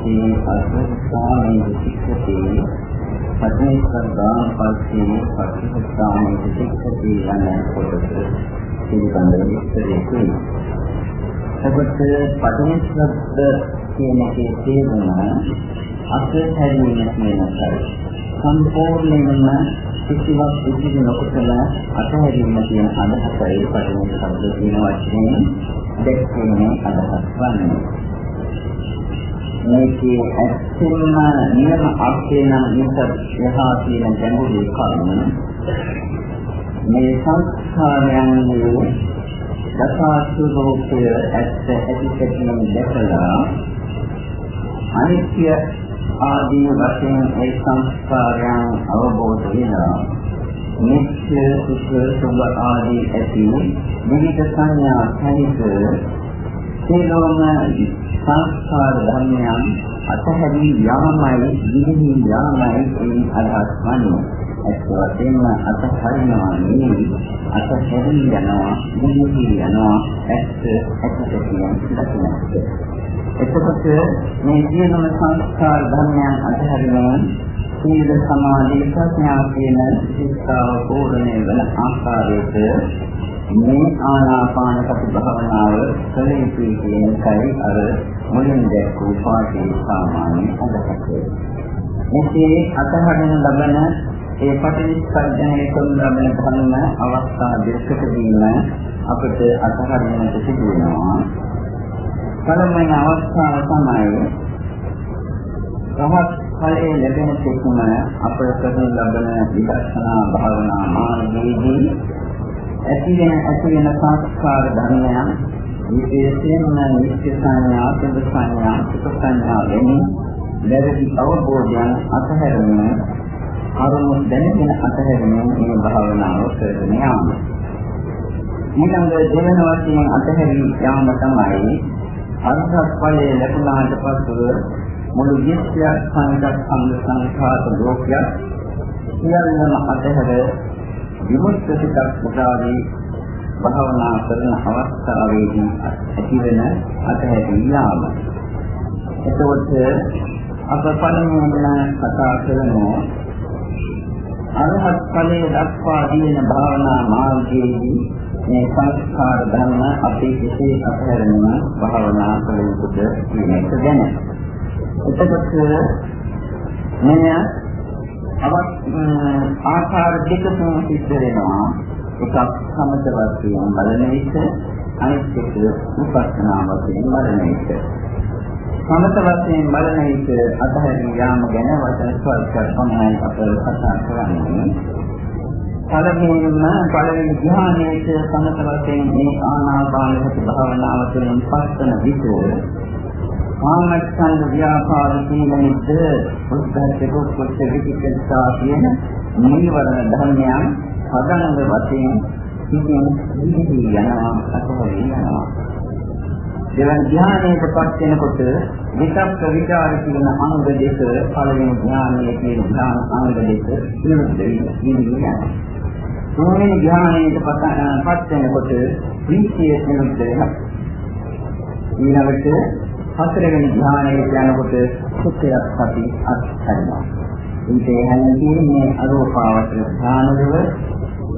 පස්සේ අසුස්සාමේ විචිත්තති පටිච්චසමුප්පාදාන පස්සේ පටිච්චසමුප්පාදාන විචිත්තති යන කොටස පිළිබඳව විස්තරය කියනවා. එතකොට පටිච්චසමුප්පාද කියන එකේ තේරුම අත්හැරීම කියන එකයි. සම්පූර්ණයෙන්ම කිසිවක් ඉදිරි නොකොට අතහැරීම කියන අදහසයි පරිණත ශබ්ද කියන වචනේ දැක්වෙන්නේ අදහස් වන්නේ. මේකේ ඇත්තම නියම අර්ථය නම් මේක යහා කියන ගැඹුරු කරුණ මේ සංස්කාරයන්ගේ දසාසුභෝක්‍ය ඇත්ත ඇතිසැකීම දැකලා අනිත්‍ය ආදී වශයෙන් ඒ සංස්කාරයන් අවබෝධ වෙනවා. නිත්‍ය සුඛ සුභ ආදී ඇති විවිධ සංඥා සහිත සියලුම සංස්කාර ධර්මයන් අතහැරී යාමයි විහිදි යාමයි කියන අදහස් වන්නේ. ඇත්ත වශයෙන්ම අතහරිනවා නෙවෙයි අතහැරී යනවා විහිදි යනවා ඇත්ත ඇත්ත කියන දකින්නට. එතකොට මේ සියලුම සංස්කාර ධර්මයන් අතහැරලා සීල සමාධි ප්‍රඥා කියන ශික්ෂාව පූර්ණේ වන ආකාරයට මේ ආනාපාන සති භාවනාව කළ යුතුයි කියන එකයි අර මුලින් දැක්වූ පාඩේ සාමාන්‍ය අදහස. මෙසේ අතහරින ලබන ඒ පටිච්චසමුප්පාදයේ තුන් ලබන ධර්ම අවස්ථා දෙකකදීම අපිට අතහරින්නට සිදු වෙනවා. පළවෙනි අවස්ථාව තමයි රහත් ඵලයේ ලැබෙන තෙක්ම අපට කරන ලබන විදර්ශනා භාවනා මාර්ගයේදී ඇති වෙන ඇති වෙන සංස්කාර ධර්මයන් විශේෂයෙන්ම නිත්‍ය සංඥා, සුභ සංඥා, සුඛ සංඥා වෙනි ලැබී අවබෝධයන් අතහැරෙන කරුණු දැනගෙන අතහැරෙන මේ භාවනාව කරගෙන යාම. ඊළඟ දෙවන වශයෙන් අතහැරී යාම තමයි අරහත් ඵලයේ ලැබුණාට පසුව මුළු විශ්වය සංගත සංග සංඛාත ලෝකයක් සියල්ලම අතහැර විමුක්ත සිතක් උදාවී භාවනා කරන අවස්ථාවේදී ඇතිවන අතහැරී යාම. එතකොට අප පළමුවෙන් කතා කරමු අරහත් ඵලයේ දක්වා දින භාවනා මාර්ගයේදී මේ සංස්කාර ධර්ම අපේ කෙසේ අත්හැරෙනම භාවනා කළ යුතුද කියන එක ගැන. එතකොට මෙන්න අවත් ආකාර දෙකකින් සිද්ධ වෙනවා. එකක් සමත වශයෙන් බලන විට අනිත් එක විපස්සනා වශයෙන් බලන විට. සමත වශයෙන් බලන විට අතහැරිය යාම ගැන වචන ස්වල්පයක් පමණයි අප කතා කරන්නේ. පළමුවෙන්ම පළවෙනි ධ්‍යානයේ සමත වශයෙන් මේ ආනාපාන සති භාවනාව තුළින් පස්සන විට ආමච්ඡන්ද ව්‍යාපාර සීලනිද්ද උද්දච්ච කුච්ච විචිකිච්ඡා කියන නීවරණ ධර්මයන් පදනම වශයෙන් ඉතින් ඉතිරි යනවා අතහොරි යනවා දෙවන ධ්‍යානයට පත් වෙනකොට විතක්ක විචාර කියන අංග දෙක පළවෙනි ධ්‍යානයේ කියන ධ්‍යාන අංග දෙක විරුද්ධ වෙනවා තුන්වෙනි ධ්‍යානයට පත් වෙනකොට ප්‍රීතිය නිරුද්ධ වෙනවා. ඊළඟට හතරවෙනි ධ්‍යානයට යනකොට සුඛයක් ඇති අත්හැරෙනවා. ඉතින් හැමදේම මේ අරූපාවචර ධ්‍යානවල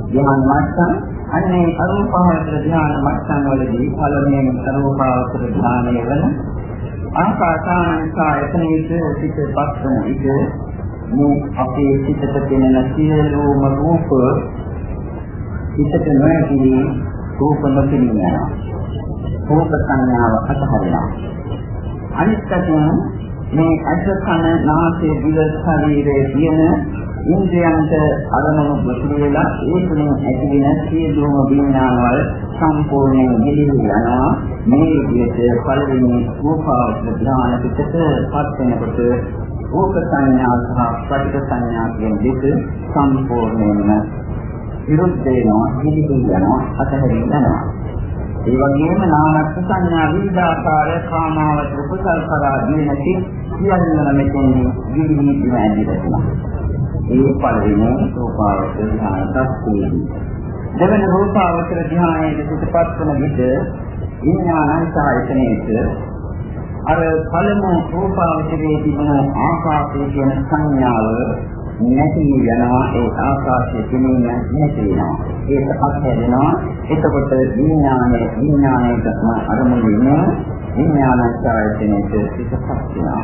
ධ්‍යාන මට්ටම් අන්නේ අරූපාවචර ධ්‍යාන මට්ටම් වලදී පළමුවෙනි අරූපාවචර ධ්‍යානය වන ආකාසානංකායතනෙක සිටපත් වන විට මේ අපේ සිතට දෙන සියලුම රූප හිතට නොඇති රූප නොපෙනී යනවා. රූප සංඥාව අතහරිනවා. අනිත් පැත්තෙන් මේ ඇස කන නාසය දිව ශරීරයේ තියෙන ඉන්ද්‍රයන්ට අරමුණු ගොතුරු වෙලා ඒ තුලින් ඇතිවෙන සියලුම විඥානවල සම්පූර්ණයෙන් ගිලිහි යනවා මේ විදිහට පළවෙනි රූපාවචර ඥාන පිටට පත් වෙනකොට රූප සංඥා සහ පටිඝ සංඥා කියන දෙක සම්පූර්ණයෙන්ම විරුද්ධ වෙනවා, පිළිගන්න යනවා, අතහැරින් යනවා. ඒ වගේම නාමස්ස සංඥා විවිධාකාර කාමාවචර කුසල් කරා දිනති සියල්ලම මෙතෙන්දී විවිධ විදිහ ඇදිලා තියෙනවා. ඒ පළවෙනි සෝපාවචර ධානතස්කේදී. දෙවන රූපාවචර ධ්‍යානයේ පිටපත් වන විට විඥානංසායතනයේට අර පළමු රූපාවචරයේ තිබෙන ආකාශය කියන සංඥාව නැති වෙනවා. ඒ ආකාශයේ තිබෙන නැති වෙනවා ඒක අත්හැරෙනවා එතකොට විඥානයේ විඥානයේම අරමුණු වෙන විඥානංසායතනයේට පිටපත් වෙනවා.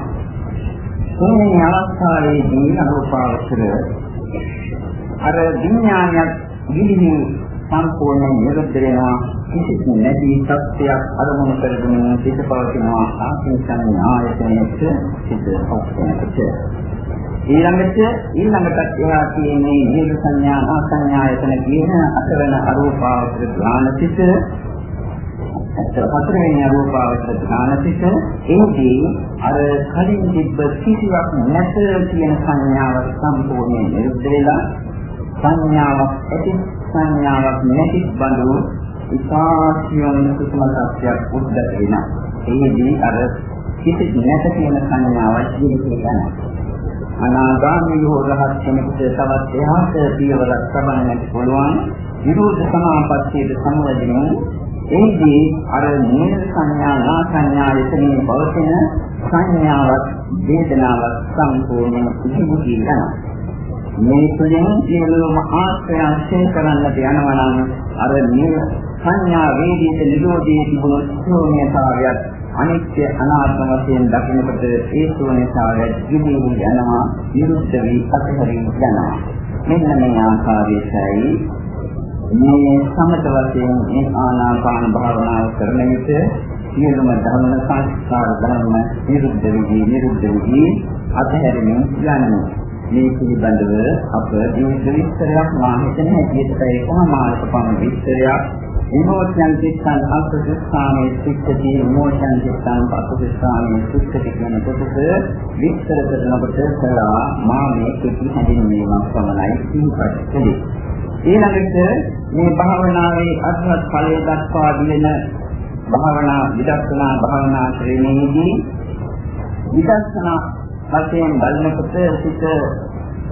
මේ අවස්ථාවේදී අනුපාවචර අර විඥානයක් ගිලිහි සම්පූර්ණ නිරුද්ධ වෙනවා. කිසිත් නැති සත්‍යයක් අරමුණු කරගෙන සිට පවතිනවා. ආත්මිකයන් ආයතනයේට සිට පවතිනකොට ඊළඟට ඊළඟට එහා තියෙන්නේ නිර සංඥා ආසඤ්ඤායතන කියන අතරන අරූපාවචර ඥානසිත හතරවෙනි අරූපාවචර ඥානසිත එහිදී අර කලින් තිබ්බ කිසිවක් නැත කියන සංඥාව සම්පූර්ණයෙන් නිරුද්ධ වෙලා සංඥාවක් ඇති සංඥාවක් නැති බඳු ඉතාසියම් සුසම සත්‍යයක් උද්දත වෙනවා. එහිදී අර කිසි නැත කියන සංඥාවක් ජීවිතේ ගන්නවා. අනාගාමී වූ රහත් කෙනෙකුට තවත් එහාට පියවරක් තබන්නට පුළුවන්. විරෝධ සමාපත්තියට සමවදිනු. එහිදී අර නේන සංඥා නා සංඥා යතනේ පවතින සංඥාවක් වේදනාවක් සම්පූර්ණයෙන් ඉදිරි යනවා. මේ තුළින් සියලුම ආශ්‍රයයන් ශේ කරන්නට යනවා නම් අර නේන සංඥා වේදිත නිරෝධයේ තිබුණු ශූන්‍යතාවයත් අනිත්‍ය අනාත්ම වශයෙන් දකිනකොට ඒ ශූන්‍යතාවය දිවිවි යනවා විරුද්ධ වී අතහැරී යනවා මෙන්න මේ ආකාරයටයි මේ සමත වශයෙන් මේ ආනාපාන භාවනාව කරන විට සියලුම ධර්ම සංස්කාර ධර්ම නිරුද්ධ වී නිරුද්ධ වී අතහැරෙමින් යනවා. මේ පිළිබඳව අප දීර්ඝ විස්තරයක් මා හිතන හැටියට ඒකමාරක පමණ විස්තරයක් විමෝචන චිත්තං අසුසාමේ සික්කති විමෝචන චිත්තං අසුසාමේ සික්කති කියන කොටස විස්තර කරනකොට කළා මා මේ කිසි හැඳින්වීමක් පමණයි සිහිපත් කළේ. ඊළඟට මේ භාවනාවේ අත්හත් ඵලයේ දක්වා දින භාවනා විදර්ශනා භාවනා ශ්‍රේණියේදී විදර්ශනා වශයෙන් බලනකොට සිත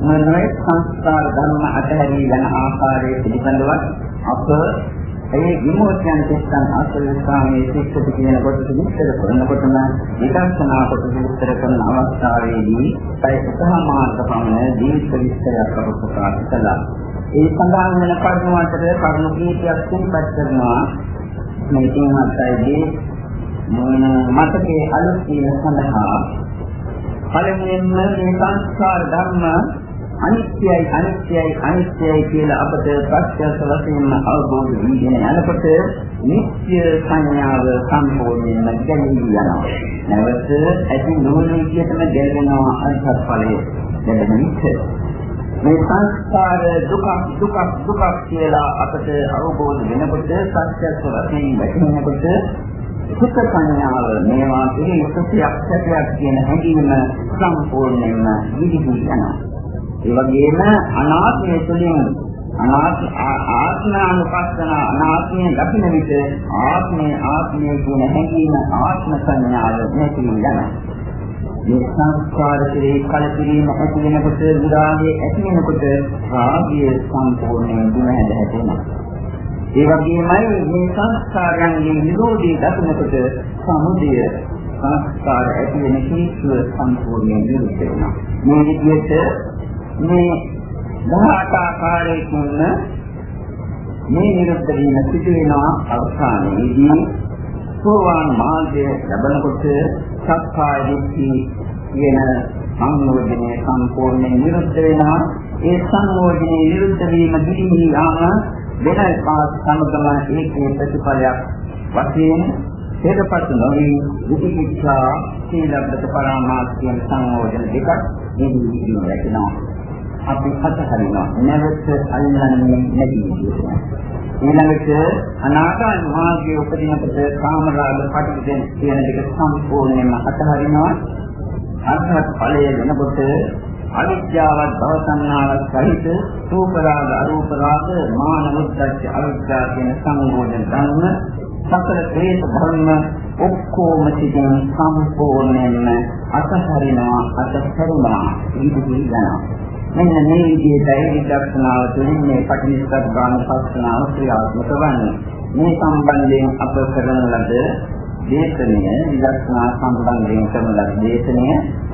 මොනවායි සංස්කාර ධර්ම අතහැරී යන ආකාරය පිළිබඳව අප ඒ විමෝචන චිත්තං ආශ්‍රයස්ථානයේ සික්ෂිත කියන කොටස විස්තර කරනකොටම විදර්ශනා කොටස විස්තර කරන අවස්ථාවේදී ඒ සහමාර්ථ පමණ දීර්ඝ විස්තරයක් අප ප්‍රකාශ කළා. ඒ සඳහන් වෙන කරුණු අතර කරුණු කීපයක් සිහිපත් කරනවා මේ තුන්වත්යිදී මතකයේ අලුත් වීම සඳහා පළමුවෙන්ම මේ සංස්කාර ධර්ම අනිත්‍යයි අනිත්‍යයි අනිත්‍යයි කියලා අපට ප්‍රත්‍යක්ෂ වශයෙන්ම අවබෝධ වීගෙන යනකොට නිත්‍ය සංඥාව සම්පූර්ණයෙන්ම ගැලී යනවා. නැවත ඇති නොවන විදිහටම ගැලවෙනවා අර්ථ ඵලයේ ලැබෙන විට. මේ සංස්කාර දුක දුක දුක කියලා අපට අවබෝධ වෙනකොට සත්‍යස්ව වශයෙන් වැටෙනකොට සුඛ සංඥාව මේවා පිළිම සුඛයක් සැපයක් කියන හැඟීම සම්පූර්ණයෙන්ම විදිහි යනවා. ඒ වගේම අනාත්මය තුළින් අනාත්ම ආත්මානුපස්සන අනාත්මය දකින්න විට ආත්මය ආත්මය කියන හැඟීම ආත්ම සංඥාව නැති වෙනවා. මේ සංස්කාර කෙරෙහි කලකිරීම ඇති වෙනකොට විරාගය ඇති වෙනකොට රාගය සම්පූර්ණයෙන් දුර හැද හැදෙනවා. ඒ වගේමයි මේ සංස්කාරයන්ගේ නිරෝධී දකිනකොට සමුදය සංස්කාර ඇති වෙන හේතුව සම්පූර්ණයෙන් නිරුද්ධ වෙනවා. මේ විදිහට මේ දහාට ආකාරයකින් මේ නිරුද්ධ වීම සිදු වෙනවා අවසානයේදී සෝවාන් මාර්ගය ලැබනකොට සක්කාය දිට්ඨි කියන සංයෝජනය සම්පූර්ණයෙන් නිරුද්ධ වෙනවා. ඒ සංයෝජනයේ නිරුද්ධ වීම දිලිමි යාම වෙන පාස් සමගම ඒකේ ප්‍රතිඵලයක් වශයෙන් හේතපත් නොවි විචිකිච්ඡා සීලබ්බත පරාමාස කියන සංයෝජන දෙකක් නිදි වෙනවා. අපි අතහරිනවා. නැවත අල්ලන්නේ නැති විදිහට. ඊළඟට අනාගත මාර්ගයේ උපදිනකොට කාමරාග පටිච්චෙන් කියන දෙක සම්පූර්ණයෙන්ම අතහරිනවා අර්ථවත් ඵලය වෙනකොට අවිද්‍යාවත් භව සංනාවත් සහිත රූපරාග අරූපරාග මාන මුද්දච්ච අවිද්‍යා කියන සංගෝධන ධර්ම සතර ක්ලේශ ධර්ම ඔක්කොම සිටින් සම්පූර්ණයෙන්ම අතහරිනවා අතහරිනවා ඉදිරි යනවා මෙන්න මේ විදිහටයි විදර්ශනාව තුළින් මේ පටිනිස්සග්ගාන පස්සනාව ක්‍රියාත්මක වන්නේ. මේ සම්බන්ධයෙන් අප කරන ලද දේශනය විදර්ශනා සම්බන්ධයෙන් කරන ලද දේශනය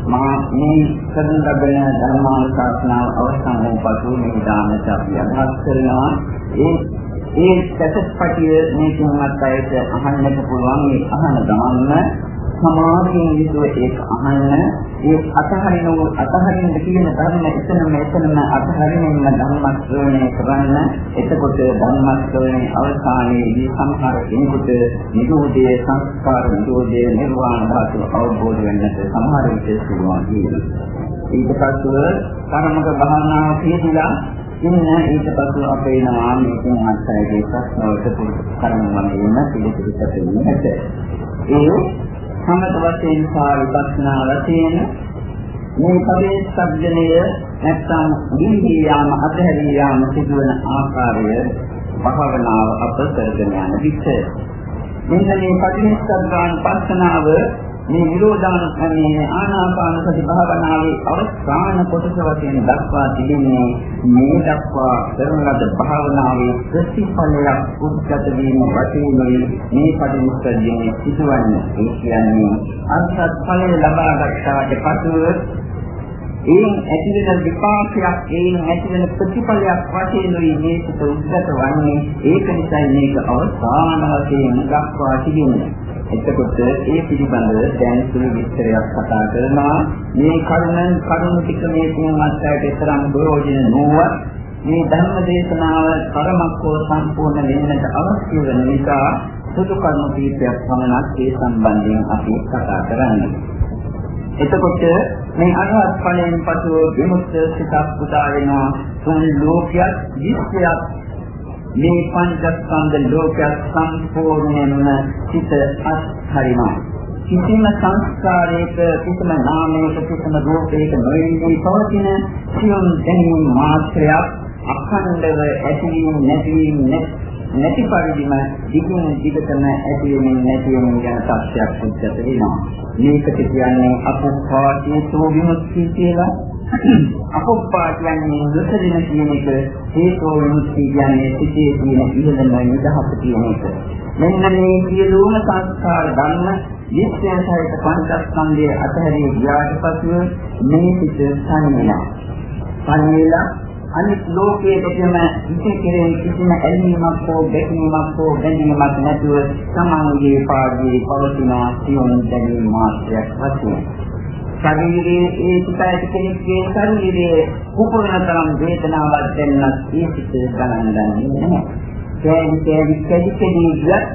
මහා මේ කරන ලබන ධර්මානුශාසනාව අවසන් වූ පසු මේ දානට අපි අදහස් කරනවා ඒ ඒ සත්‍යපටිය මේ තුන්වත් අයට අහන්නට පුළුවන් මේ අහන ගමන්න සමාධියෙන් යුතුව ඒක අහන්න ඒ අතහරින අතහරින්න කියන ධර්ම එතනම එතනම අතහරින්න ධර්ම ශ්‍රවණය කරන්න එතකොට ධර්ම ශ්‍රවණයේ අවසානයේදී සම්හාර කෙනෙකුට නිරෝධයේ සංස්කාර නිරෝධයේ නිර්වාණ ධාතුව අවබෝධ වෙන්නට සමහර විට පුළුවන් කියනවා ඊට පස්ව කර්මක භාවනාව කියනවා ඉන්න ඊට පස්ව අපේ නාමයෙන් අත්හැරේ ප්‍රශ්නවලට පුරුදු කරන වගේ පිළිතුරු දෙන්නේ නැත. ඒ සමත වශයෙන් සහ විපස්සනා වශයෙන් මේ පදේ සබ්ජනය නැත්නම් දීහි යාම අධහැරී යාම සිදුවන ආකාරය භාවනාව අප කරගෙන යන විට. මෙන්න මේ පටිච්චසමුප්පාද පස්සනාව මේ නිරෝධාන මේ ආනාපාන සති භාවනාවේ අවස්ථාන කොටස වශයෙන් දක්වා තිබෙන්නේ මේ දක්වා කරන ලද භාවනාවේ ප්‍රතිඵලයක් උද්ගත වීම වශයෙන් මේ පරිමුක්තියේ සිදුවන්නේ ඒ කියන්නේ අර්ථත් ඵලය ලබා ගන්නට පසුව ඒන් ඇතිවෙන විපාකයක් ඒන් ඇතිවෙන ප්‍රතිඵලයක් වශයෙන් මේ සිත උද්ගත වන්නේ ඒක නිසා මේක අවසාන වශයෙන් දක්වා තිබෙන්නේ එතකොට ඒ පිළිබඳව දැන් සුළු විස්තරයක් කතා කරනවා. මේ කරුණ කරුණ ටික මේ තුන් මාත්‍රයට තරම් ප්‍රයෝජන නොව මේ ධර්ම දේශනාව පරමක්කෝ සම්පූර්ණ වෙන්නට අවශ්‍ය වෙන නිසා සුදු කරුණු කීපයක් පමණක් ඒ සම්බන්ධයෙන් අපි කතා කරන්නේ. එතකොට මේ අරහත් ඵලයෙන් පසු විමුක්ත සිතක් පුදා වෙනවා තුන් ලෝකයක් විශ්වයක් මේ පංචස්කන්ධ ලෝකයක් සම්පූර්ණයෙන්ම සිත අත්හරිනවා. කිසිම සංස්කාරයක කිසිම නාමයක කිසිම රූපයක නොයෙන්නේ පවතින සියුම් දැනීම් මාත්‍රයක් අඛණ්ඩව ඇතිවීම නැතිවීම නැති පරිදිම දිගින් දිගටම ඇතිවෙමින් නැතිවෙමින් යන තත්ත්වයක් උද්ගත වෙනවා. මේකට කියන්නේ අපෝපාදී සෝවිමුක්තිය කියලා. අපොප්පා කියන්නේ නොසලින කියන එක හේතෝ විමුක්තිය කියන්නේ සිටේ තියෙන ඉහළම නිදහස කියන එක. මෙන්න මේ සියලුම සංස්කාර ධර්ම විශ්වයන්සහිත පංචස්කන්ධයේ අතහැරී ගියාට පසුව මේ සිට සංයමනා. සංයමනා අනිත් ලෝකයේ දෙකම ඉති කෙරෙහි කිසිම ඇලීමක් හෝ බැඳීමක් හෝ බැඳීමක් නැතුව සමානගේ පාඩියේ පවතින සියුම් දැනීම මාත්‍රයක් වශයෙන් ශරීරයේ ඒ සිතයි කෙනෙක්ගේ ශරීරයේ උපකරණ තරම් වේදනාවක් දැන්නත් ඒ සිත ගණන් ගන්නේ නැහැ. කෑලි කෑලි කැඩි කැඩි ගියත්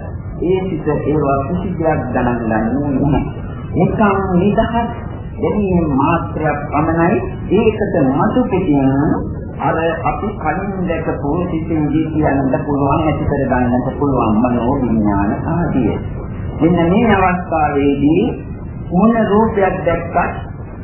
ඒ සිත ඒවා කිසිදයක් ගණන් ගන්නේ නැහැ. නිකම් නිදහස් දෙවියන් මාත්‍රයක් පමණයි ඒකට මතු පිටින් අර අපි කලින් දැකපු සිතින් දී කියන්නත් පුළුවන් ඇති කර ගන්නත් පුළුවන් මනෝ විඥාන ආදිය. මෙන්න මේ අවස්ථාවේදී මොන රූපයක් දැක්කත්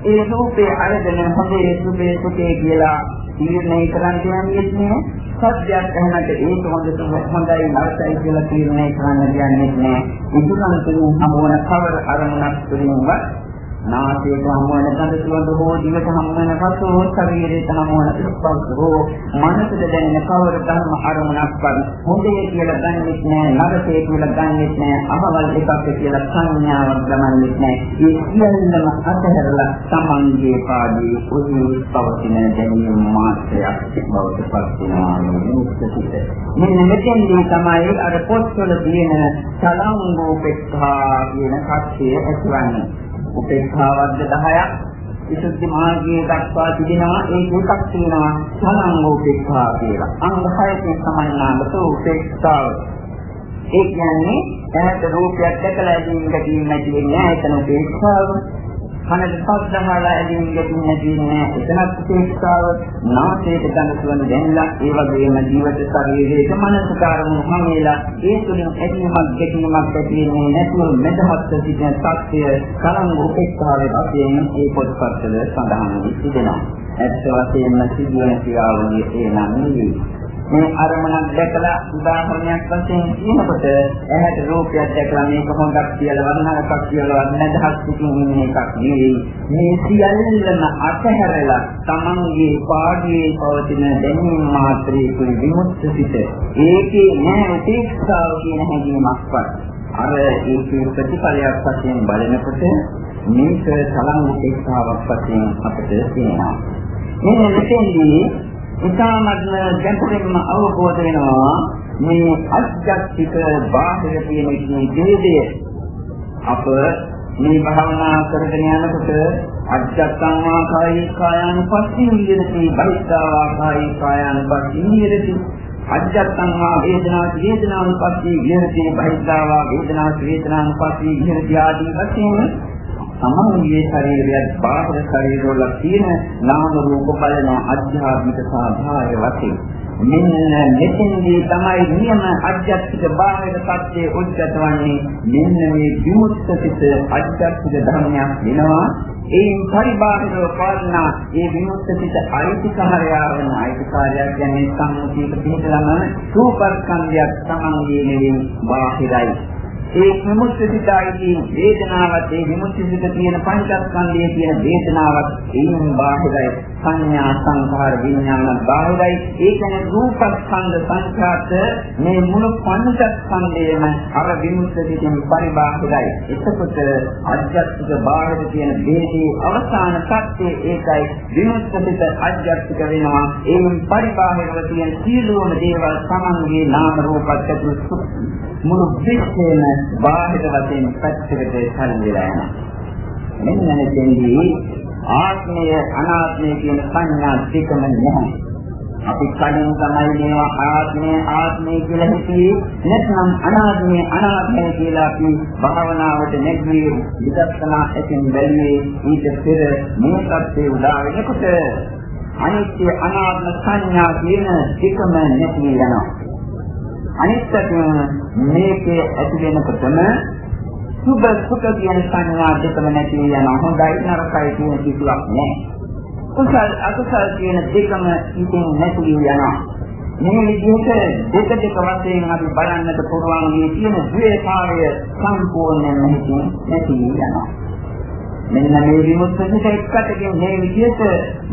ඒ රූපේ අරගෙන හොඳේ සුභේ සුඛේ කියලා තීරණය කරන්න යන්නේ නැහැ. සත්‍යයක් ඇහෙනට ඒක හොඳට හොඳයි නරකයි කියලා තීරණය කරන්න යන්නේ නැහැ. ඉදුණන් තුන හමුවන කවර අරමුණක් තුළින්වත් නාසයට හමුවන ගඳ සුවඳ හෝ දිවට හමුවන රස හෝ ශරීරයට හමුවන ස්පර්ශ හෝ මනසට දැනෙන කවර ධර්ම අරමුණක්වත් හොඳේ කියලා ගන්නෙත් නෑ නරකේ කියලා ගන්නෙත් නෑ අහවල් එකක් කියලා සංඥාවක් ගන්නෙත් නෑ ඒ සියල්ලම අතහැරලා තමන්ගේ පාඩේ උදේ පවතින දැනීම මාත්‍රයක් බවට පත් වෙනවා මුක්තිසිත මෙන්න මෙතෙන්දී තමයි අර පොත්වල තියෙන සලංගෝපෙක්ඛා කියන කච්චය ඇතිවන්නේ. උපේක්ෂාවද්ද 10ක් විසුද්ධි මාර්ගයේ දක්වා තිබෙනවා ඒක එකක් තියෙනවා සමංගෝපේක්ෂා කියලා. අංග 6කින් සමන්නාගත උපේක්ෂාව. ඒ කියන්නේ ඇහැට රූපයක් දැකලා ඉඳින් ගැටීම නැති වෙන්නේ නැහැ එතන උපේක්ෂාව. කනට පස්සහලා ඇදීන් ගැටීම නැති වෙන්නේ එතනත් උපේක්ෂාව. නාසයට ගඳ සුවඳ දැනලා ඒ වගේම ජීවිත ශරීරයේ මනස කාරණු හැමෙලා ඒ තුලින් ඇදීමක් ගැටීමක් ඇති වෙන්නේ නැතුව මෙදහත් සිටින සත්‍ය කරන් උපේක්ෂාවේ වශයෙන් ඒ පොත්පත්වල සඳහන් වී තිබෙනවා. ඇත්ත වශයෙන්ම සිදුවන ක්‍රියාවලිය ඒ නම් නෙවෙයි. මේ අරමුණක් දැකලා උදාහරණයක් වශයෙන් කියනකොට ඇහැට රූපයක් දැකලා මේක හොඳක් කියලා වර්ණනයක් කියලා නැදහස් පිටින් ඉන්න එකක් නෙවෙයි. මේ සියල්ලම අතහැරලා තමන්ගේ පාඩියේ පවතින දැනීම මාත්‍රයේ විමුක්ත සිට ඒකේ නෑ උපේක්ෂාව කියන හැඟීමක්වත් අර ඒකේ ප්‍රතිඵලයක් වශයෙන් බලනකොට මේක තරම් උපේක්ෂාවක් වශයෙන් අපිට තේරෙනවා. මෙන්න මෙතෙන්දී ඉතාමත්ම ගැඹුරින්ම අවබෝධ වෙනවා මේ අධ්‍යාත්මික බාහිර කියන දේදය අප මේ භාවනා කරගෙන යනකොට අධ්‍යාත්ම ආකාරී කායන පස්සින් විදිහට බහිද්ධා ආකාරී කායන පස්සින් විදිහට අධ්‍යාත්ම වේදනා වේදනාන් පස්සින් විදිහට බහිද්ධා වේදනා වේදනාන් පස්සින් විදිහට ආදී වශයෙන් සමානීය ශරීරයත් බාහිර ශරීරවල තියෙන නාම රූප බලන අධ්‍යාත්මික සාධාය වශයෙන්. මෙන්න මෙතෙන්දී තමයි නියම අධ්‍යාත්මික බාහිර සත්‍යයේ උද්ගත වන්නේ. මෙන්න මේ විමුක්ත සිත අධ්‍යාත්මික ධර්මයක් වෙනවා. ඒන් පරිබාහිරව පාලනා ඒ විමුක්ත සිත අයිතිකාරයා වන අයිතිකාරයක් කියන්නේ සම්මුතියක පිටලම රූපස්කන්ධයක් තමන්ගේ නෙවෙයි බාහිරයි. ඒ විමුක්තිසිතයි වේදනාවත් ඒ විමුක්තිසිත තියෙන පංචස්කන්ධයේ තියෙන වේදනාවත් ඒන් බාහිරයි. සංඥා සංඛාර විඥාන බාහිරයි. ඒ කියන්නේ රූපස්කන්ධ සංඛාත මේ මුළු පංචස්කන්ධයම අර විමුක්තිසිතින් පරිබාහිරයි. එතකොට අධ්‍යාත්මික බාහිර තියෙන වේදී අවසාන සත්‍ය ඒකයි. විමුක්තිසිත අධ්‍යාත්මික වෙනවා. ඒන් පරිබාහිරව තියෙන සියලුම දේවල් Tamanගේ නාම රූපත් ඇතුළු මුළු විශ්වයම බාහිර වශයෙන් පැත්තකට කලින් වෙලා යනවා. මෙන්න මෙතෙන්දී ආත්මය අනාත්මය කියන සංඥා දෙකම නැහැ. අපි කලින් තමයි මේවා ආත්මය ආත්මය කියලා හිතුවේ නැත්නම් අනාත්මය අනාත්මය කියලා අපි භාවනාවට නැගී විදර්ශනා ඇතින් බැලුවේ ඊට පෙර මේ සත්‍ය උදා වෙනකොට අනිත්‍ය අනාත්ම සංඥා කියන දෙකම නැති වෙනවා. අනිත් පැත්තෙන් මේකේ ඇති වෙනකොටම සුභ සුඛ කියන සංඥා දෙකම නැති යන හොඳයි නරකයි කියන කිසිවක් නැහැ. කුසල් අකුසල් කියන දෙකම ඉතින් නැති යනවා. මේ විදිහට දෙක දෙක වශයෙන් අපි බලන්නට පුළුවන් මේ කියන ද්වේෂාවය සම්පූර්ණයෙන්ම නැති යනවා. මෙන්න මේ විමුක්තියට එක්කටකින් මේ විදිහට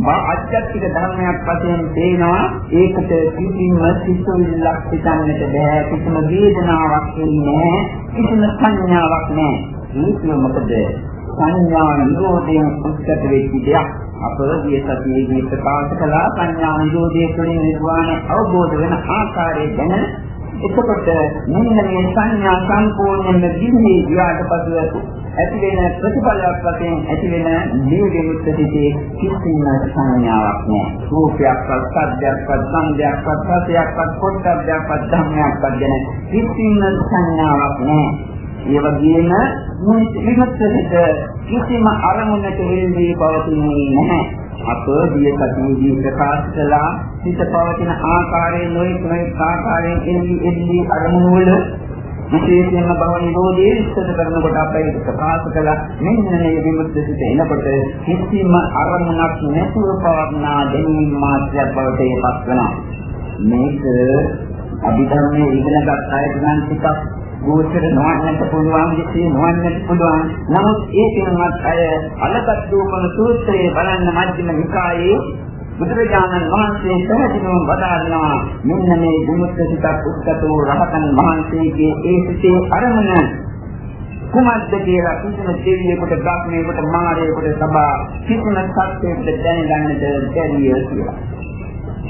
අධ්‍යාත්මික ධර්මයක් වශයෙන් තේනවා. ඒකට කිසිම සිතුවිල්ලක් හිතන්නට බෑ. කිසිම වේදනාවක් එන්නේ කිසිම සංඥාවක් නෑ. මේක මොකද? සංඥා නිරෝධයෙන් උත්සත වෙච්ච දෙයක්. අපරදී සතියේදී ප්‍රකාශ කළා. සංඥා නිරෝධයේ තුළින් නිර්වාණය අවබෝධ වෙන ආකාරය ගැන එතකොට මෙන්න මේ සංඥා සම්පූර්ණයෙන්ම දින්නේ ගියාට පසු ඇති වෙන ප්‍රතිඵලයක් වශයෙන් ඇති වෙන නිවිමුක්ත සිටේ කිසිම සංඥාවක් නැහැ. රූපයක්වත්, සද්දයක්වත්, සංදයක්වත්, රසයක්වත්, පොට්ටබ්බයක්වත්, ධම්මයක්වත් ගැන කිසිම සංඥාවක් නැහැ. ඒ වගේම විමුක්ත සිට කිසිම අරමුණක හිල්දී පවතින්නේ නැහැ. අප දිය සතියේදී ප්‍රකාශ කළා. සිත පවතින ආකාරයේ නොයෙක් නොයෙක් ආකාරයෙන් එල්ලි එල්ලි අරමුණු වල විශේෂයෙන්ම භව නිරෝධයේ විස්තර කරනකොට අපේ ප්‍රකාශ කළා. මෙන්න මේ විමුක්ත සිත එනකොට කිසිම අරමුණක් නැතුව පවත්නා දැනීම මාත්‍රයක් බවට ඒපත් වෙනවා. මේක අභිධර්මයේ ඉගෙනගත් අයට නම් ටිකක් ගෝචර නොවන්නට පුළුවන් විශ්ේ නොවන්නට පුළුවන් නමුත් ඒ කෙනමත් අය අලකත් දූපන සූත්‍රයේ බලන්න මධ්‍යම නිකායේ බුදුරජාණන් වහන්සේ පැහැදිලිවම වදාළනවා මෙන්න මේ විමුක්ත සිතක් උත්කතෝ රහතන් වහන්සේගේ ඒ සිතේ අරමුණ කුමක්ද කියලා කිසිම දෙවියෙකුට බ්‍රහ්මයෙකුට මාරයෙකුට සබා කිසිම සත්‍යයකට දැනගන්නට බැරිය කියලා.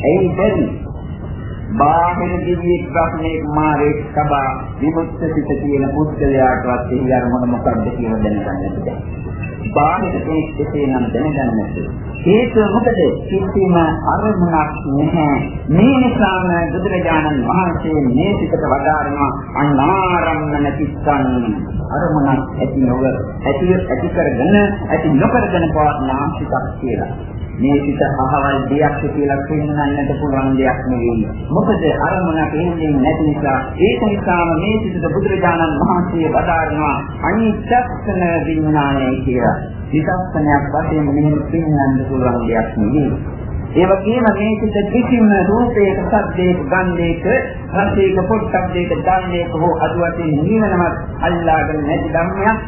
එයි බැරි. බාහිර දෙවියෙක් බ්‍රහ්මයෙක් මාරයෙක් සබා විමුක්ත සිත කියන පුද්ගලයාටවත් එහි අරමුණ මොකක්ද කියලා දැනගන්නට බැහැ. බාහිර කෙනෙක් එසේ නම් දැනගන්නට. හේතුව මොකද? කිසිම අරමුණක් නැහැ. මේ නිසාම බුදුරජාණන් වහන්සේ මේ පිටට වදාරනවා අනාරම්මන චිත්තං අරමුණක් ඇති නොව ඇති ඇති කරගෙන ඇති නොකරගෙන පවත්නා සිතක් කියලා. මේ සිත අහවල් දෙයක් කියලා පෙන්වන්නට පුළුවන් දෙයක් නෙවෙයි. මොකද අරමුණක් එන්නේ නැති නිසා ඒක නිසාම මේ සිතට බුදුරජාණන් වහන්සේ වදාරනවා අනිත්‍යස්කන විඥානය කියලා. විදර්ශනයක් වශයෙන් මෙහෙම පෙන්වන්න පුළුවන් දෙයක් නෙවෙයි. ඒ වගේම මේ සිත කිසිම රූපයක, සද්දයක, ගන්ධයක, රසයක, පොට්ටබ්බයක, ධර්මයක හෝ අදුවතින් නිවනවත් අල්ලාගෙන නැති ධර්මයක්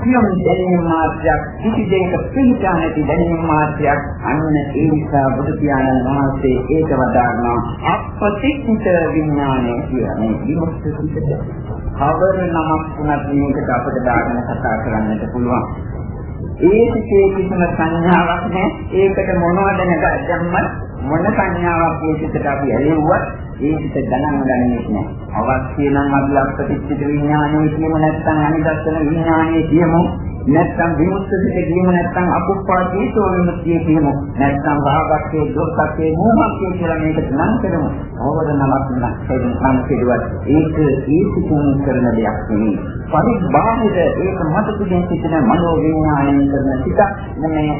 සියුම් දැනීම මාත්‍රයක් කිසි දෙයක පිළිචා නැති දැනීම මාත්‍රයක්. අන්න ඒ නිසා බුදු පියාණන් වහන්සේ ඒක වදාරනවා. අපපතිච්ච විඥානය කියන්නේ විමුක්ත සිතට කවර නමක් වුණත් මේකට අපිට දාගෙන කතා කරන්නට පුළුවන්. ඒ සිතේ කිසිම සංඥාවක් නැහැ. ඒකට මොනවද නැගදම්ම මොන සංඥාවක් මේ සිතට අපි ඇලෙව්වත් ඒ සිත ගණන් ගන්නේ නැහැ. අවශ්‍ය නම් අපි අප්‍රතිච්ඡිත විඥානයේ කියමු නැත්නම් අනිදස්සන විඥානයේ කියමු නැත්නම් විමුක්ත සිත කියමු නැත්නම් අපුප්පාදීතෝ විමුක්තිය කියමු නැත්නම් රාගක්කේ දෝෂක්කේ මෝහක්කේ කියලා මේකට නම් කරමු. ඕවර නමක් නම් හේතුන් සංකේතවත් ඒක ඒ සිතුන් කරන දෙයක් නෙවෙයි. පරිබාහිර ඒක මත තුලින් සිටින මනෝ විඥානයෙන් කරන සිත මේ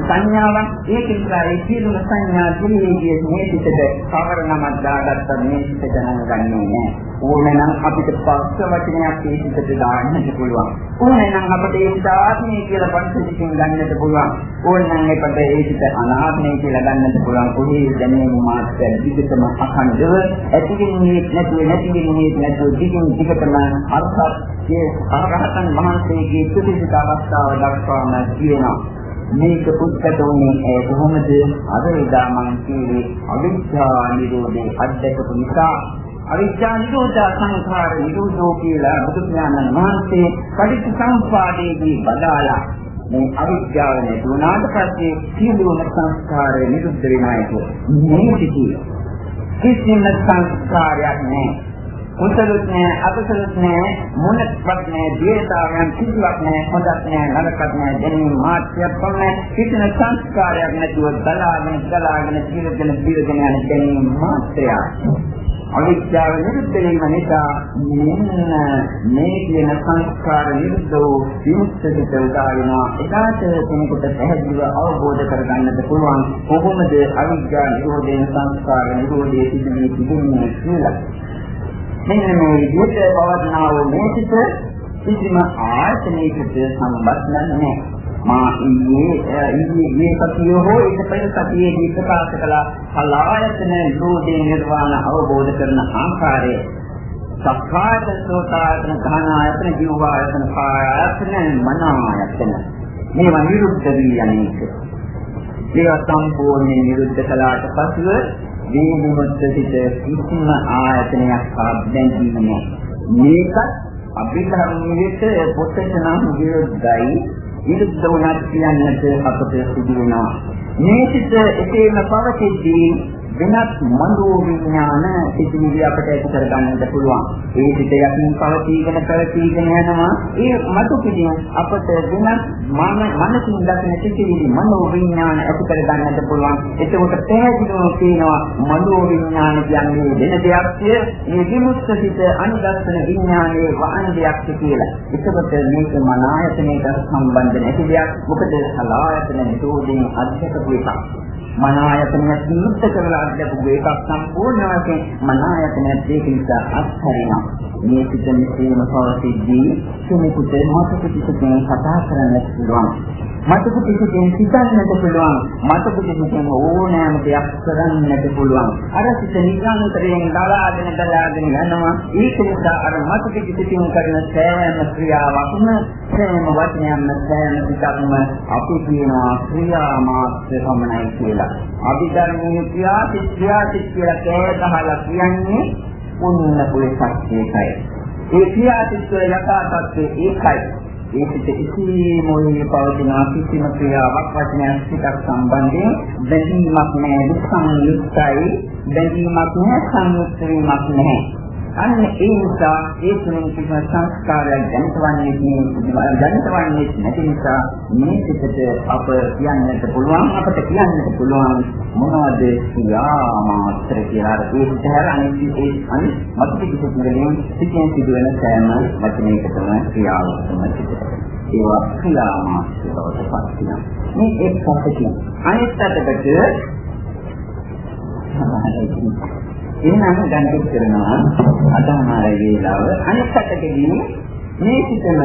සංඥාවක් ඒක නිසා ඒ සියලුම සංඥා දිවිදී මේ සිතට කවර නමක් දාගත්ත මේ සිත ගණන් ගන්නේ නැහැ. ඕනනම් අපිට පස්ස වචනයක් මේ සිතට දාන්නත් පුළුවන්. ඕනනම් අපිට ඒ සිත ආත්මය කියලා පරිසදිකින් ගන්නට පුළුවන්. ඕනනම් අපිට ඒ සිත අනාත්මය කියලා ගන්නට පුළුවන්. ඔහේ දැනීම මාත්‍ර දිගටම අඛණ්ඩව ඇතිවෙන්නේ නැතුව නැතිවෙන්නේ නැතුව දිගින් දිගටම අර්ථත් ඒ අරහතන් වහන්සේගේ ප්‍රතිසිත අවස්ථාව දක්වාම කියනවා. මේක උත්කටෝනේ ඒ කොහොමද අද එදා මම කියේ අවිද්‍යා නිරෝධේ අධ්‍යක්ෂක නිසා අවිද්‍යා නිරෝධ සංඛාර නිරෝධෝ කියලා බුදු පියාණන් වහන්සේ පටිච්චසමුප්පාදයේදී බදාලා මේ අවිද්‍යාව නැති වුණාට පස්සේ සියලුම සංස්කාර නිරුද්ධ වෙනවා කියන්නේ මේ සිටි කිසිම සංස්කාරයක් නැහැ. කුසලුත් නෑ අකුසලුත් නෑ මොනක්වත් නෑ දේතාවයන් කිසිවක් නෑ හොඳක් නෑ නරකක් නෑ දැනීම මාත්‍යයක් පමණයි කිසිම සංස්කාරයක් නැතුව දලාගෙන දලාගෙන ජීවිතන ජීවිතන යන දැනීම මාත්‍යයක් අවිද්‍යාව නිරුද්ධ වීම නිසා මෙන්න මේ කියන සංස්කාර නිරුද්ධ වූ විමුක්තියට උදා වෙනවා එදාට කෙනෙකුට පැහැදිලිව අවබෝධ කරගන්නට පුළුවන් කොහොමද අවිද්‍යාව නිරෝධයෙන් සංස්කාර නිරෝධයේ සිදුවී තිබෙන්නේ කියලා මෙන්න මේ විදිහට පවත්නා වූ මේ සිත කිසිම ආයතනයකට සම්බන්ධ නැහැ. මා ඊයේ ඊයේ මේ සතිය හෝ ඊට පෙර සතියේදී ප්‍රකාශ කළ. කලායතන නිරෝධේ නිර්වාණ අවබෝධ කරන ආකාරය සක්කායතන සෝතායතන කහනායතන ජීවායතන කායයතන මනායතන. මේවා නිරුද්ධ වී යන්නේ. ඒවා සම්පූර්ණයෙන් නිරුද්ධ කළාට පසුව දීමුත් සිට කිසිම ආයතනයක් ආබ්බැඳීමේ මේකත් අභිධර්මයේ පොතේ නම් විරුද්ධයි. විරුද්ධ වුණත් කියන්නට අපට සිදු වෙනවා මේ සිට එතේම පවතිද්දී වෙනත් මනෝ විඥාන සිතිවිලි අපට ඇති කර ගන්නට පුළුවන්. ඒ සිත යකින් පවතිගෙන පැවතීගෙන යනවා. ඒ මතු පිටින් අපට වෙනත් මන මනසින් දකින සිතිවිලි මනෝ විඥාන ඇති කර ගන්නට පුළුවන්. එතකොට පැහැදිලිව පේනවා මනෝ විඥාන කියන්නේ වෙන දෙයක්ය. මේ විමුක්ත සිත අනුදස්සන විඥානයේ වහන දෙයක්ද කියලා. එතකොට මේක මන ආයතනයට සම්බන්ධ නැති දෙයක්. මොකද සලායතන නිරෝධයෙන් අධ්‍යක්ෂක එකක්. මන ආයතනයක් නිරුද්ධ කරලා අධ්‍යපු එකක් සම්පූර්ණ වශයෙන් මන ආයතනයක් ඒක නිසා අත්හැරෙනවා. මේ පිට මෙසේම පවතිද්දී කෙනෙකුට මතක පිටකෙන් කතා කරන්න පුළුවන්. මතක පිටකෙන් සිතන්නට පුළුවන්. මතක පිටකෙන් ඕනෑම දෙයක් කරන්නට පුළුවන්. අර සිත නිරන්තරයෙන් දලාගෙන දලාගෙන යනවා. ඒක නිසා අර මතක පිටකෙන් කරන සෑම ක්‍රියාවක්ම සෑම වචනයක්ම සෑම පිටක්ම අපි කියනවා ක්‍රියා මාත්‍ර පමණයි කියලා. අභිධර්මයේ ක්‍රියා ක්‍රියා කියලා කෑ ගහලා කියන්නේ පුන්න පුලසක් ඒකයි. ඒ ක්‍රියාතිත්ව යථා තත්ත්වයේ ඒකයි. ඒ පිට කිසිම මොලේ පවතින කිසිම ක්‍රියාවක් වචනයක් පිටක් සම්බන්ධයෙන් බැඳීමක් නැහැ දුක්ඛං යුක්තයි බැඳීමක් නැහැ සංයුක්ත වීමක් නැහැ අන්න ඒ නිසා ඒ තුنين කිසිම සංස්කාරයක් දැනිටවන්නේ මේ දැනිටවන්නේ නැති නිසා මේ පිටට අප කියන්නට පුළුවන් අපට කියන්නට පුළුවන් මොනවද ක්‍රියා මාත්‍ර කියලා ඒ විතර අනිත් ඒ අනිත් මතු පිටු පිළිගෙන සිටින සිදුවන සෑම වචනයකටම ක්‍රියාවක් තමයි ඒවා ක්‍රියාමාත්‍රවට පත් වෙනවා. මේ එක් පැත්තකින් අනිත් පැත්තකට සමහර එහෙනම් ගණිත කරනවා අදාමාර වේලාව අනිත් පැත්තකදී මේ සිතම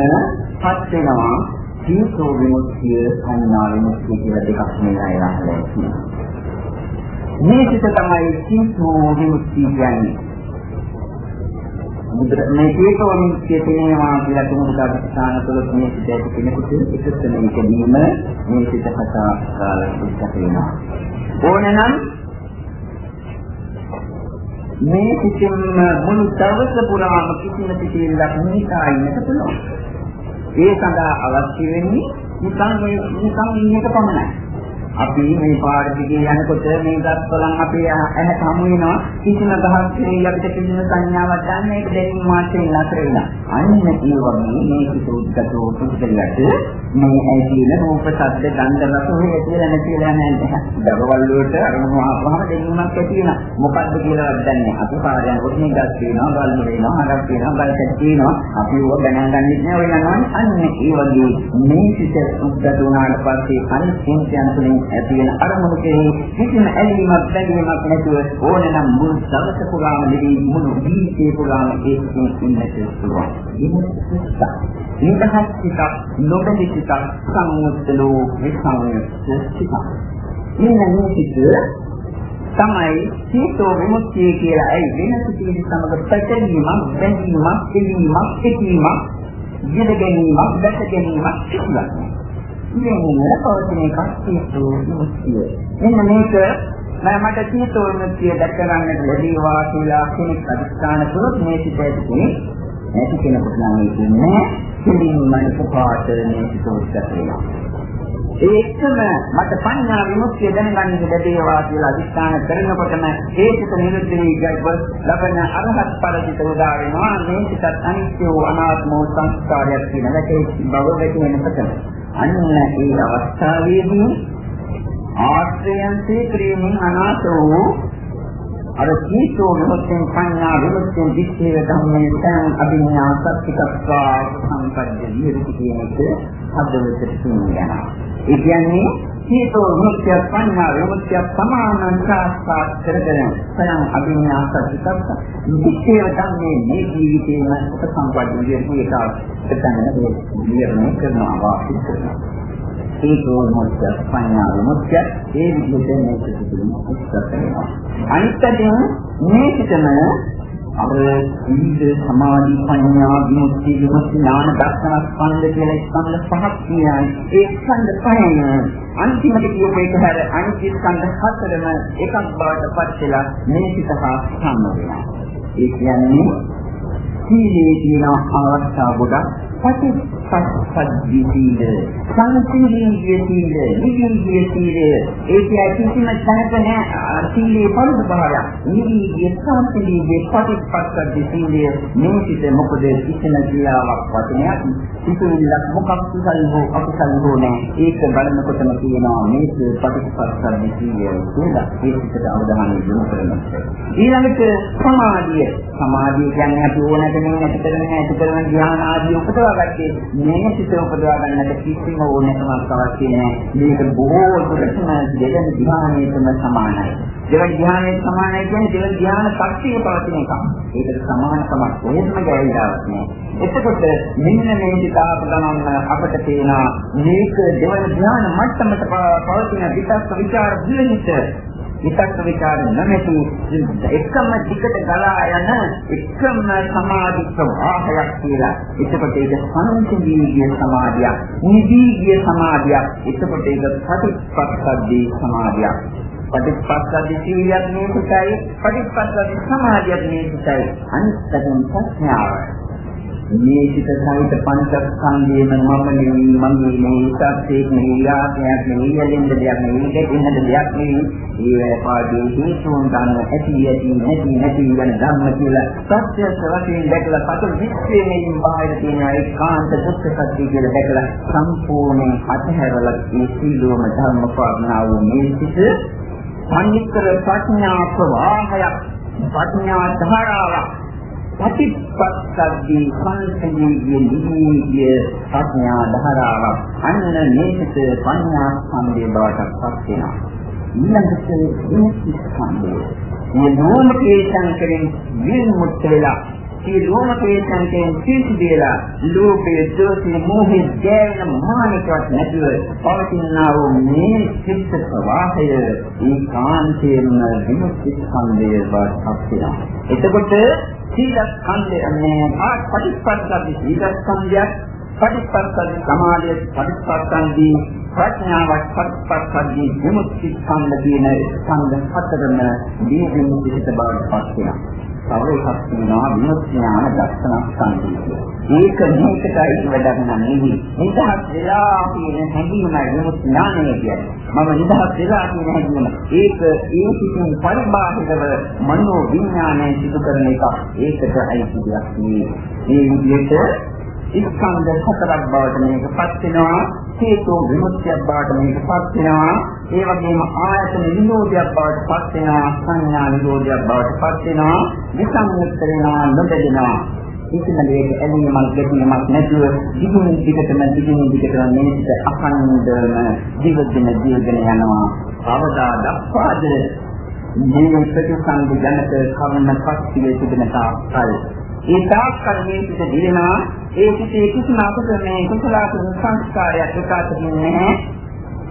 පත් වෙනවා සීතෝ විමුක්තිය සංඥා විමුක්තිය කියලා දෙකක් මේ අය අහලා තියෙනවා. මේ සිත තමයි සිතෝ විමුක්තිය කියන්නේ. මේ හේතෝන් කියනවා කියලා තුමුක ස්ථාන තුළ මේ සිතේ කෙනෙකුට එකතන එකදීම මේ සිත කතා කාලයක් ඉස්සත වෙනවා. ඕනනම් මේ සිතින් මුළු දවස පුරාම කිසිම පිටිල්ලක් නිකා ඉන්නට පුළුවන්. ඒ සඳහා අවශ්‍ය වෙන්නේ නිකන් නිකන් ඉන්නක පමණයි. අපි මේ පාර දිගේ යනකොට මේ ගස්වලන් අපේ ඇහැට හමු වෙනවා. කිසිම ගහක් නෙවෙයි අපිට කිසිම සංඥාවක් ගන්න ඒක දෙයින් මාත්‍රේ නතර වෙනවා අන්න ඒ වගේ මේ සුද්ධතෝ පුද්ගලයාට මේ ඇහින රූප ශබ්ද ගන්ධ රස ඔය කියලා නැතිලා නැහැ. දවවල් වලට අරමුණු ආවම දෙන්නුමක් ඇති වෙනවා. මොකද්ද කියලාවත් දන්නේ? අපි පාර යනකොට මේ ගස් වෙනවා ගල් වෙනවා හරක් වෙනවා බලකට තියෙනවා. අපි ඕක ගණන් ගන්නෙත් නෑ ඔය යනවා. අන්න ඒ වගේ මේ සිත සුද්ධත වුණාට පස්සේ අනිත් චින්තයන් තුළින් ඇති වෙන අරමුණු කෙරෙහි කිසිම ඇලීමක් බැඳීමක් නැතුව ඕනනම් මුළු දවස පුරාම නෙවෙයි මුළු ජීවිතේ පුරාම ඒකකින් ඉන්නට පුළුවන්. නිදහස් සිතක්, නොබැඳි සිතක්, සංවත්තලෝ විසංයුක්ත සිතක්. මෙන්න මේ සිත තමයි සීතෝ විමුක්තිය කියලා ඇයි වෙන සිතිවිලි සමග පැටලීමක්, බැඳීමක්, දෙලීමක්, පිටීමක්, ජීද ගැනීමක්, දැක ගැනීමක් සිදුවන්නේ. ඉන්නේ පවතින එකක් සීතෝ විමුක්තිය. මෙන්න මේක මම මට සීතෝ විමුක්තිය දැක ගන්නට ලැබීවා කියලා කෙනෙක් අධිෂ්ඨාන කළොත් මේ සිත ඇතිනේ නැති කෙනෙකුට නම් කියන්නේ පිළිම මනසපාත මේ සිතෝ වෙනවා. ඒ එක්කම මට පඤ්ඤා විමුක්තිය දැනගන්න ලැබේවා කියලා අධිෂ්ඨාන කරනකොටම ඒ සිත නිරුද්ධ වී ගියොත් ලබන අරහත් ඵල සිත උදා වෙනවා මේ සිතත් අනිත්‍ය වූ අනාත්ම වූ සංස්කාරයක් කියන වැටේ බව වැටෙන පටන් අන්න ඒ අවස්ථාවේදී ආශ්‍රයයන් සීක්‍රීමෙන් අනාථ වූ අර සීතෝ විමුක්තිය පඤ්ඤා විමුක්තිය දිත්තේ ධම්මේ තං අභිඥා සත්‍තිකස්වා සංකද්ද විහෙරති කියන එක හදවතට කියනවා. ඒ කියන්නේ සීතෝ විමුක්තිය පඤ්ඤා විමුක්තිය සමානං සාස්ත්‍ත කරගෙන සයන් අභිඥා සත්‍තිකස්ස දිත්තේ ධම්මේ මේ ජීවිතේම උපසම්පද විහෙරති එක එතනම විහෙරණය කරනවා වාසිත කරනවා. හේතුව මොකක්ද? පඤ්ඤා මොකක්ද? ඒ විදිහට මේක පිළිම උත්සාහ කරනවා අනිත් අතින් මේ පිටම අර සීල සමාධි පඤ්ඤා විමුක්ති විමුක්ති ඥාන දර්ශන ස්කන්ධ කියලා ස්කන්ධ පහක් කියන්නේ ඒ ස්කන්ධ පහෙන් අන්තිමට කියපු එක හැර අනිත් ස්කන්ධ හතරම එකක් බවට පත් වෙලා මේ පිට හා සම්ම වෙනවා. ඒ කියන්නේ සීලේ තියෙන අවස්ථා ගොඩක් පටිච්චසමුප්පාදී සීල සංසිඳී සීල නිවිදී සීල ඒ කිය කිසිම තැනක නෑ. සීලේ පරිදු භාවය නිවිදී සංසිඳී පටිච්චසමුප්පාදී සීලය මේ සිට මොකද? කිසිම ක්‍රියාවක් වචනයක් සිතුවිල්ලක් මොකක් කුසල් හෝ අකුසල් හෝ නෑ. ඒක බලනකොටම කියනවා මේක පටිච්චසමුප්පාදී සීලය කියලා. ඒ සිට අවධානය යොමු කරනවා. ඊළඟට සමාධිය. සමාධිය කියන්නේ අපි ඕනෑම නැති කරන නැති කරන ධ්‍යාන ආදී උපදවා උපදවාගත්තේ මේ සිත උපදවා ගන්නට කිසිම ඕනෑකමක් අවශ්‍ය නැහැ. මේක බොහෝ දුරටම දෙවන ධ්‍යානයේම සමානයි. දෙවන ධ්‍යානයේ සමානයි කියන්නේ දෙවන ධ්‍යාන ශක්තිය පවතින එකක්. ඒකට සමානකමක් කොහෙත්ම ගැවිලාවක් නෑ. එතකොට මෙන්න මේ විකාප ගණන් අපිට තේනවා මේක දෙවන ධ්‍යාන මට්ටමට පවතින විතක් විචාර දිලිනිත විතක්ක විචාර නැමැති එකම ටිකට ගලා යන එකම සමාධි ප්‍රවාහයක් කියලා. එතකොට ඒක සංසිඳී සමාධියක්, නිදී සමාධියක්. එතකොට ඒක ප්‍රතිපස්සද්දී සමාධියක්. පටිච්චසමුප්පාද සීලියක් මේකයි පටිච්චසමුප්පාද සමාධියක් මේකයි අනිත්‍යයෙන් ප්‍රඥාව මේ සිත සහිත පංචස්කන්ධයම මම නෙවෙයි මගේ නෙවෙයි සත්‍යයක් නෙවෙයි ආත්මයක් නෙවෙයි යලින්ද දෙයක් නෙවෙයි දෙකින්ද දෙයක් නෙවෙයි ඒ පාඩේ හේතුන් ගන්න ඇති ඇති නැති නැති යන ධර්ම කියලා සත්‍ය වශයෙන් දැකලා පතර විශ්වයෙන් බාහිර තියෙන ඒකාන්ත දුක්ඛ සත්‍ය කියලා දැකලා සම්පූර්ණ අතහැරලා මේ සීලෝම ධර්ම පාදනා වූ මේ සිත පන්විතර ප්‍රඥා ප්‍රවාහයක් ප්‍රඥා ධාරාවක් ප්‍රතිපත්තද්දී සංසදීයේ නිහිය ප්‍රඥා ධාරාවක්. අන්න මේකට පඤ්ඤා සම්බේ බවට පත් වෙනවා. ඊළඟට මේ ස්කන්ධය. මේ නෝම කේසන් කරෙන් විමුක්ත වෙලා මේ ලෝම ප්‍රේතයන්ගෙන් පිළිදෙලා ලෝභයේ දෝෂයේ මෝහයේ ගැයෙන මානකවත් නැතිව පවතිනා වූ මේ චිත්ත ප්‍රවාහය ඒකාන්තයෙන්ම විමුක්ති ස්කන්ධය බවට පත් එතකොට සීලස්කන්ධය මේ පටිච්චසමුප්පාද සීලස්කන්ධයක් පටිච්චසමුප්පාද සමාධිය පටිච්චසමුප්පාදදී ප්‍රඥාවක් පටිච්චසමුප්පාදදී විමුක්ති ස්කන්ධ කියන ස්කන්ධ හතරම දීගෙන පිට බවට පත් වෙනවා. තව එකක් තියෙනවා විමුක්ති ඥාන දර්ශන ස්කන්ධය. ඒක මේකටයි වැඩක් නෙවෙයි. නිදහස් වෙලා කියන හැඟීමයි විමුක්ති ඥානය කියන්නේ. මම නිදහස් වෙලා කියන හැඟීම. ඒක ඒ කිසිම පරිබාහිරව මනෝ විඥානය සිදු කරන එක. ඒකට අයිති දෙයක් නෙවෙයි. මේ විදිහට ස්කන්ධ හතරක් බවට මේකපත් වෙනවා. හේතු විමුක්තියක් බවට මේකපත් වෙනවා. ඒ වගේම ආයතන නිරෝධයක් බවට පත් වෙනවා. සංඥා නිරෝධයක් බවට පත් වෙනවා. විසංයුක්ත වෙනවා නොබෙදෙනවා. කිසිම දෙයක ඇලීමක් ගැටීමක් නැතුව දිගුණ දිගටම දිගුණ දිගටම මේක අඛණ්ඩවම දිගටම දිගගෙන යනවා. අවදා දක්වාද මේ ප්‍රතිසංග ජනක කර්ණ පස්තියේ තිබෙන තාක්කල් ඒ තාක්කල් මේ පිට දිනනවා ඒ පිටේ කිසිම අකුසලයේ කුසල සංස්කාරයක් විකාශ වෙන්නේ නැහැ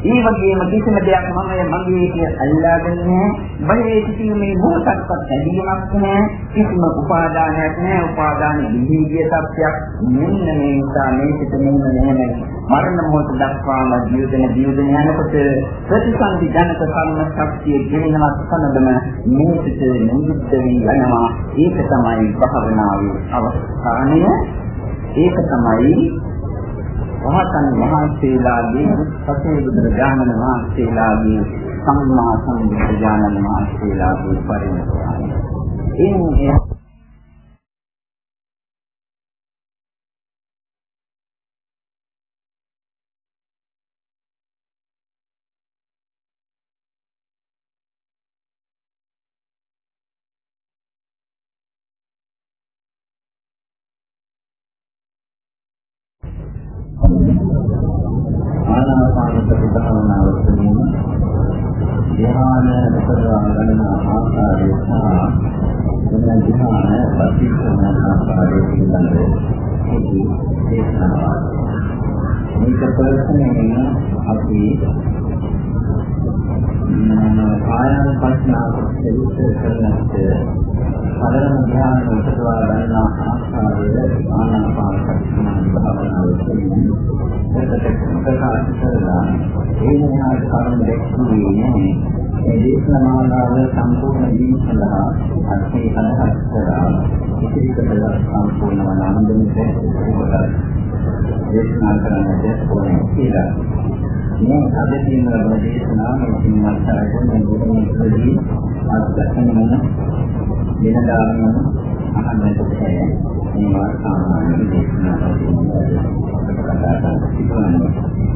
ඒ වගේම කිසිම දෙයක් මම මගේ කිය අල්ලාගෙන නැහැ. බයේ කිසිමේ මොහොතක්වත් ඇදීමක් නැහැ. කිසිම උපාදානයක් නැහැ. උපාදාන නිහිතිය සත්‍යයක් මෙන්න මේ නිසා මේ පිට මෙන්න නැහැ. මරණ මොහොත දක්වාම ජීවිතන ජීවිතන යනකොට ප්‍රතිසන්දි ජනක කර්ම ශක්තිය ගෙවෙනවා සනදම මේ පිට නිරුද්ධ වී යනවා. ඒක තමයි භාවනාවේ අවස්ථානය. ඒක තමයි රහතන් වහන්සේලාගේ සතේ බුදුරජාණන් වහන්සේලාගේ සම්මා සම්බුද්ධ වහන්සේලාගේ පරිණතය. එන්නේ ආනාපාන ප්‍රතිභාවනාව තුළින් ධ්‍යාන උපදවා ගන්න ආකාරය සහ එන ධ්‍යාන ප්‍රතික්ෂේපන ආකාරය පිළිබඳව දේශනාව. මේක ප්‍රශ්නයෙන් අපි කායන පස්නාව දෙවිස කරනකොට පළම ධ්‍යාන උපදවා ගන්න ආකාරය ආනාපාන ප්‍රතිභාවනාව තුළින් ප්‍රකාශ කරලා ඒ වෙනාට කරුණ දැක්ුවේ නැහැ. මේ දේශනාමාලාව සම්පූර්ණ වීම සඳහා අත්ේ කලහත් කරා ඉතිරිකල සම්පූර්ණ වනාන්දමිට කොට දේශනා කරන්නට ඕනේ කියලා. මේ අද තියෙන දේශනාව මේ සිංහල සාහිත්‍ය මොහොතේදී අත්දැකීම වෙනදාම අහන්නට බැහැ. මේවා සාමාන්‍ය දේශනාවක්.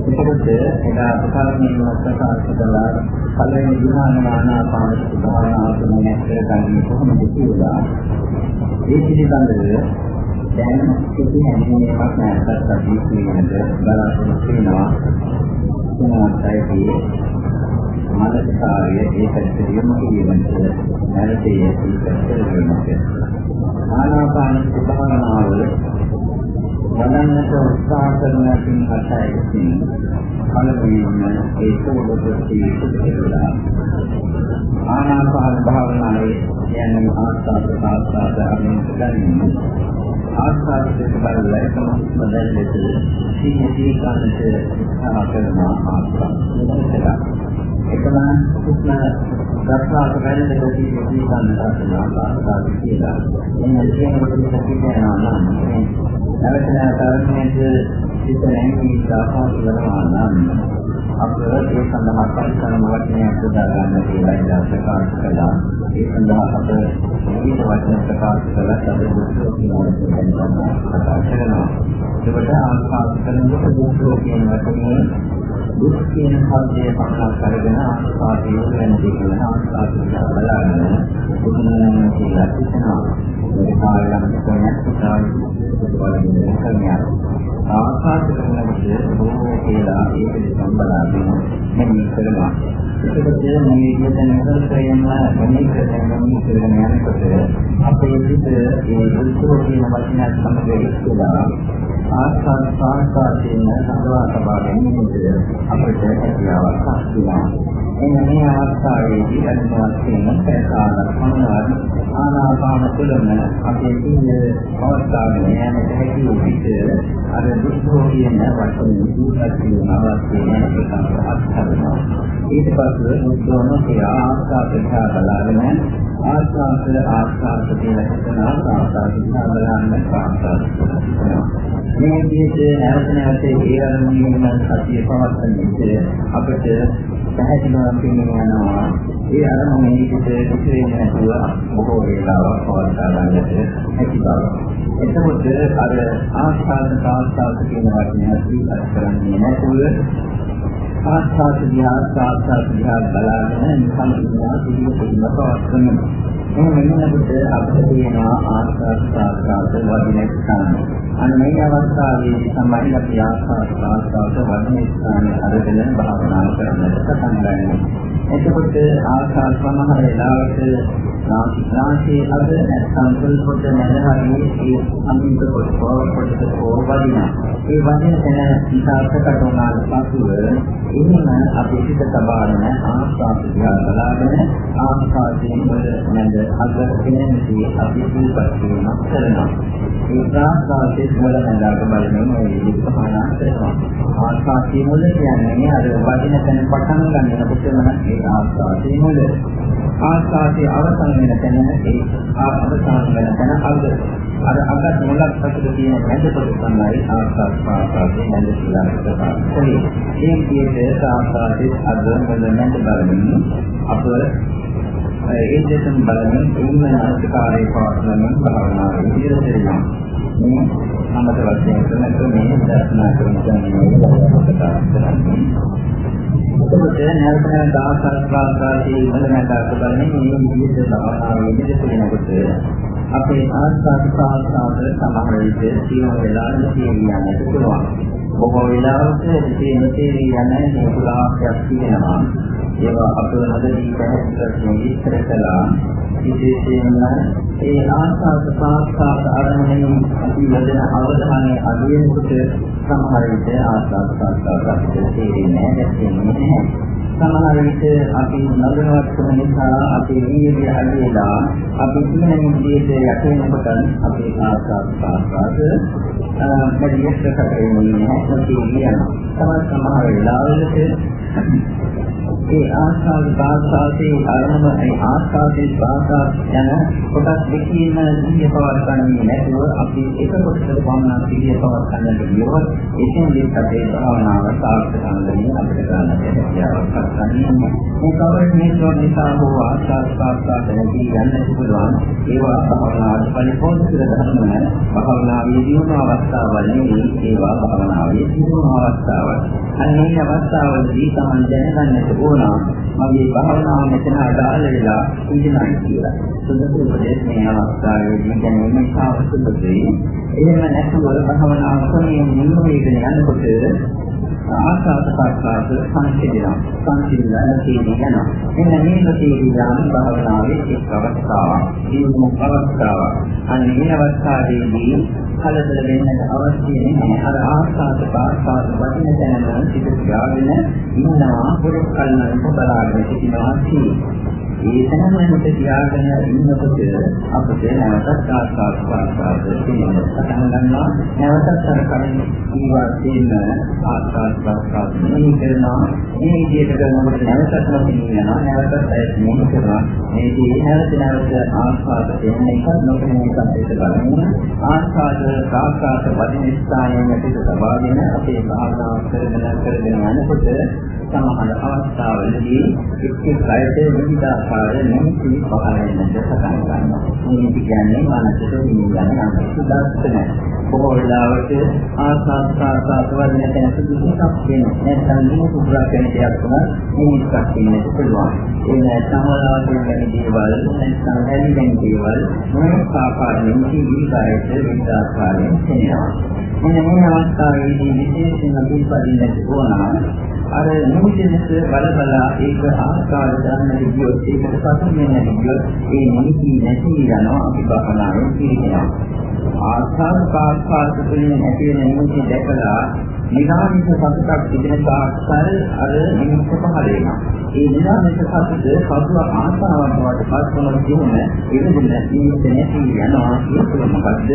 එතකොට එදා ප්‍රකාශනීය ප්‍රකාශ කළා පළවෙනි විහාන ආනාපාන භාවනාව තුළින් ඇත්තට ගන්න කොහොමද කියලා ඒ පිළිබඳව දැන් කිසි හැඟීමක් නැත්නම් අපි කියනද බලාපොරොත්තු වෙනවා මොනවායිදී මානසිකාර්ය ඒකට යොමු කිරීමට නැරතේ ඉස්සර වෙනවා ආනාපාන භාවනාව වඩන්නට උත්සාහ කරන පින්හතයි විසින් පළමුවෙන්ම ඒ සෝබපති සුදුසුලා ආනාපාන භාවනාවේ යන්නේ ආස්වාද ප්‍රාසාද අමින් ගනිමු ආස්වාදයේ බලලා එකම බදල්ලට සීනී කාණ්ඩ උත්සාහ කරන ආස්වාද එකම කුස්ම දක්වාට වැඩ දෙකී දෙකී ගන්න ආකාරය කියලා. එන්න කියනකොට මේක කියනවා නම් නැවත නැවතත් සිත නැංගී සාහස වෙනවා නම් අපේ ඒ සඳහා පරිසරම වචනයක් උදා ගන්න කියලා ඉඳලා ප්‍රකාශ කළා. ඒ සඳහා අප විවිධ වචන ප්‍රකාශ කළා. අද දුක්ඛ කියන ප්‍රකාශ කරනවා. ඒකට ආස්වාද කරනකොට දුක්ඛ කියන වචනේ දුක් කියන පදයේ පටන් අරගෙන ආස්වාදයේ වෙන දෙයක් ආස්වාදය බලාගෙන උතුම්ම කියලා හිතනවා. මේ කාලයන් කරන්නේ සාහිත්‍ය කරන්නේ ආකාශ කරනකොට බොහෝ කියලා ඒක සම්බන්ධයෙන් මෙන්න කරනවා. ඒකද මේ විදිහට නිරන්තරයෙන්ම මෙන්න කරගෙන කරගෙන යනකොට අපේ විදිහට ඒ දුක්ඛෝ කියන වචනයත් සමග එක්කලා ආස්වාද සාහසයෙන් සඳහා තබා ගැනීමට අපිට හැකියාවක් හස්තුනා. එන්න මේ අවස්ථාවේදී අනිවාර්යයෙන්ම පැකාලක් පමණවත් ආනාපාන තුළම අපේ සිහිය පවත්වාගෙන යෑමට හැකි වූ විට අර දුක්ඛෝ කියන වචනේ දුක්ඛ කියන අවස්ථාවේ ප්‍රකාශ කරනවා. ඊට පස්සේ මුද්‍රණ ආස්වාද ප්‍රකාශ බලාගෙන ආස්වාද ආස්වාද කියලා හිතන ආස්වාද දිහා බලන්න පාස්වාද මේ විදිහට නැවත නැවත ඒ අරමුණේම සතිය පවත්වන විට අපිට පැහැදිලිවම පේනවා යනවා ඒ අරමුණේ පිට කිසිම නැතුව බොහෝ වේලාවක් පවත්වා ගන්නට හැකි බව. එතකොට අර ආස්වාද ආස්වාද කියන වචනය සිහිපත් කරන්නේ නැතුව ආස්වාද දිහා ආස්වාද දිහා බලාගෙන නිකන් ඉන්නවා සිහිය පිළිම පවත්වනවා. එහෙම වෙනකොට අපිට තියෙනවා ආස්වාද ආස්වාද වදින ස්ථාන. අන්න මේ අවස්ථාවේදී තමයි අපි ආස්වාද ආස්වාද වදින ස්ථාන අරගෙන භාවනා කරන්නට පටන් ගන්නවා. එතකොට ආස්වාද සමහර වෙලාවට නාසිකාසේ අද නැත්නම් පොල්පොත නැරහරියේ ඒ අමිත පොත් පොත් පොවදින. ඒ වදින තැන විසාරකට උනාට පසුව එහෙම අපි පිට තබාගෙන ආස්වාද දිහා බලාගෙන ආස්වාදයෙන් වල නැද අද කෙනෙකුගේ අපි දීපත් වීමක් කරනවා. ඒ ආස්වාදයේ වල නැදාක බලමින් මේ විස්තරනා කරනවා. ආස්වාදයේ මුල කියන්නේ අර වදින තැන පටන් ගන්නකොටම ඒ ආස්වාදයේ මුල. ආස්වාදයේ අවසන් වෙන තැන ඒ අවසන් වෙන තැන අග. අර අගත් මුලක් අතර තියෙන මැද කොටස තමයි ආස්වාද ප්‍රාසාදයේ මැද කියලා ප්‍රකාශ කරන්නේ. මේ විදිහට ආස්වාදයේ අග මුල මැද බලමින් අප ඒ දෙකම බලමින් ඉන්න අනිකාරයේ පවත්වන භාවනාවේ ඉදිරියට යනවා. මේ සම්මත වශයෙන් කරන මේ දර්ශනා කරන එතකොට නැවත නැවත ආස්වාස්වාසී මොනවාට බලන්නේ මේ විදිහට භාවනාවේ ඉදිරියට වෙනකොට අපේ ආස්වාද ප්‍රාසාද සමහර විට සියුම් වෙලා නිසියන්නට පුළුවන්. බොහෝ වෙලාවට මේ නිසිය යන හේතුලාභයක් තියෙනවා. ඒවා අපේ හදදී පැහැදිලිව විස්තර කළා. විශේෂයෙන්ම ඒ ආස්වාද ප්‍රාසාද අරමුණේ අපි වදන අවධානය අඩු වෙනකොට සමහර විට ආස්වාද ප්‍රාසාද අපිට තේරෙන්නේ නැහැ. සමහර විට අපි නගනවත්කම නිසා අපි නියමිත අඩේලා අපි කියන විදිහට යටෙනකොට අපේ ආස්වාද ප්‍රාසාද වැඩියට ප්‍රකට වෙන්නේ නැහැ. ඒක කියනවා. තමයි සමහර වෙලාවලට ඒ ආස්වාද භාෂාවේ අරමුණ ඒ ආස්වාදයේ භාෂා යන කොටස් දෙකේම සිහිය පවත්වන්නේ නැතුව අපි එක කොටසකට පමණ සිහිය පවත්වන්නට ගියොත් එතෙන්දී අපේ භාවනාව සාර්ථක කරගන්න අපිට ගන්නට හැකියාවක් ගන්න. මේ කවර හේතුව නිසා හෝ ආස්වාද භාෂා දැනගී යන්න පුළුවන් ඒවා භාවනාවට පරිපෝෂ කර ගන්න භාවනාවේ දියුණු අවස්ථාවල් නෙවෙයි ඒවා භාවනාවේ දියුණු අවස්ථාවල්. අන්නේ අවස්ථාවලදී තමයි දැනගන්නට ඕන මගේ භාවනාව මෙතන අදාළ වෙලා ඉඳලා කියලා. සුදුසු උපදේශ මේ අවස්ථාවේදී දැනෙන්නේ සාවසුදුයි. එහෙම නැත්නම් භාවනාව කොහොමද නිමවේගෙන යනකොට ආසාස පස්සාස සංසිඳනවා. සංසිඳලා තියෙන යනවා. එන්න මේක තේරියාම භාවනාවේ එක් අවස්ථාවක්. මේ අවස්ථාවක්. අන්න මේ අවස්ථාවේදී කලබල වෙන්නට අවශ්‍ය නැහැ. අර ආස්වාද පාස්වාද වදින තැනම සිට ගාගෙන ඉන්නවා පුරුක් කල්නට බලාගෙන සිටිනවා කියන්නේ. ඒ තැනම හිත තියාගෙන ඉන්නකොට අපිට නැවතත් ආස්වාද පාස්වාද තියෙන පටන් ගන්නවා. නැවතත් අර කලින් ඊවා තියෙන ආස්වාද පාස්වාද මෙහි කරනවා. මේ විදිහට කරනකොට නැවතත් නොකියන යනවා. නැවතත් ඒක මෙහි කරනවා. මේ දී නැවත නැවත ආස්වාද දෙන්න එක නොකෙන එකක් ඒක බලන්න. ආස්වාද සාස්වාද වදින ස්ථානයේ පිට සබාගෙන අපේ භාවනාව කරගෙන කරගෙන යනකොට සමහර අවස්ථාවලදී එක්ක කයට විවිධ ආකාර නිමිති පහළ වෙනද පටන් ගන්නවා. නිමිති කියන්නේ මානසික නිමිති යන සුදාස්තන. බොහෝ වෙලාවට ආසාස්කාසාත වදින තැන සුදුසුකම් වෙනවා. නැත්නම් නිමිති පුරා කරන දෙයක් තුන නිමිතික් වෙන්නත් පුළුවන්. ඒ නැත්නම් වලාගෙන දේවල් නැත්නම් හැලිගෙන දේවල් මොනවාක් ආකාර නිමිති විකාරයට විද්‍යාකාරයෙන් තේනවා. මෙන්න මේ අවස්ථාවේදී විශේෂයෙන්ම පිළිපදින්නට ඕන අර නිමිතිනස බල බල ඒක ආස්කාර ගන්න විදියොත් ඒකට පසු වෙන විදියොත් ඒ නිමිති නැති යනවා අපි බහනාවෙන් පිළිගන්නවා. ආස්කාර පාස්කාර තුළින් ඇති වෙන නිමිති දැකලා නිරාමිෂ සතුටක් තිබෙන ආස්කාර අර නිමිති පහල වෙනවා. ඒ නිරාමිෂ සතුට පසුව ආසාවක් බවට පත් වෙන විදිහම ඒක දෙන්න නිමිති නැති යනවා ඒක මොකද්ද?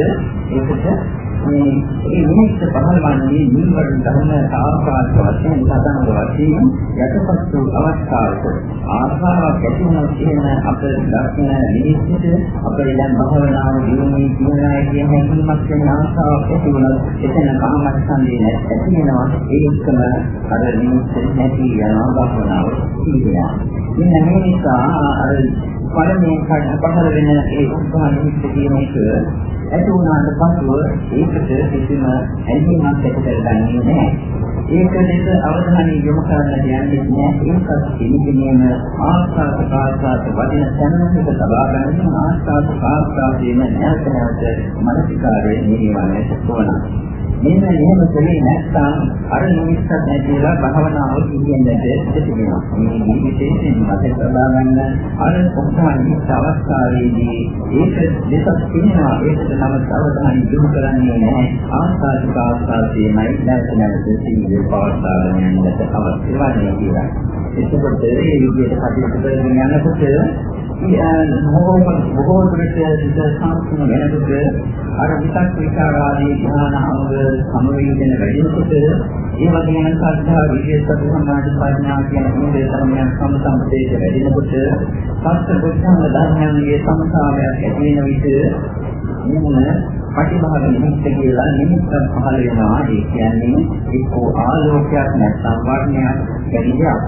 ඒකට මේ ඒ නිමිත්ත පහළවන්නේ නිවර්ණ ධර්ම සාකාරක වශයෙන් සදාන වශයෙන් යටපත් වූ අවස්ථාවක ආශාවක් ඇති වුණොත් එහෙම අප දක්න නිමිත්තට අපේ දැන් භවනාව දිනුනේ කියනවා කියන හැඟීමක් වෙන ආශාවක් ඇති වුණොත් එතන කාමච්ඡන්දේ නැති වෙනවා. ඒකම අර නිමිත්ත නැති යනවා භවනාව කියනවා මෙන්න මේ නිසා අර පළමුවෙන් පහළ වෙන ඒ උත්සාහ නිමිත්ත කියන එක ඇති වුණාට පසුව ඒකට කිසිම ඇලීමක් ඇති කරගන්නේ නැහැ. ඒක දෙක අවධානය යොමු කරන්න යන්නේ නැහැ. ඒකත් පිළිගැනීම ආස්වාද ප්‍රාසාද වදින තැනකට තබා ගන්න ආස්වාද ප්‍රාසාදයෙන් නැවත නැවත මනසිකාරයේ නිවන්නට ඕන. මෙන්න එහෙම කලේ නැත්නම් අර නිමිත්තක් නැතිලා භාවනාව කියන්නේ දෙතිනවා. මේ විශේෂයෙන් මතක තබා ගන්න අර කොහොමද අවස්ථාවේදී ඒක දෙසක් තියෙනවා ඒකට නම අවධානය යොමු කරන්නේ නැහැ. ආස්වාද ආස්වාදයේමයි නැවත නැවත සිහියේ පවත්වාගෙන යන්නට අවශ්‍ය වන්නේ කියලා. එතකොට මේ විදිහට කටයුතු කරගෙන යනකොට බොහෝ බොහෝ දුරට සිත සංස්කෘත වෙනකොට අර විතක් විචාරාදී ධ්‍යාන අංග සමවේදන වැඩිනකොට ඒ වගේම සද්ධා විශේෂ සමාධි ප්‍රඥා කියන මේ ධර්මයන් සම්සම්පදේශ වැඩිනකොට සත්‍ය බුද්ධංග ධර්මයන්ගේ සංසාරයක් ඇති වෙන විට මෙන්න පටිභාග නිමිත්ත කියලා නිමිත්ත පහළ වෙනවා. ඒ කියන්නේ එක්කෝ ආලෝකයක් නැත්නම් වර්ණයක් ගැනීමක්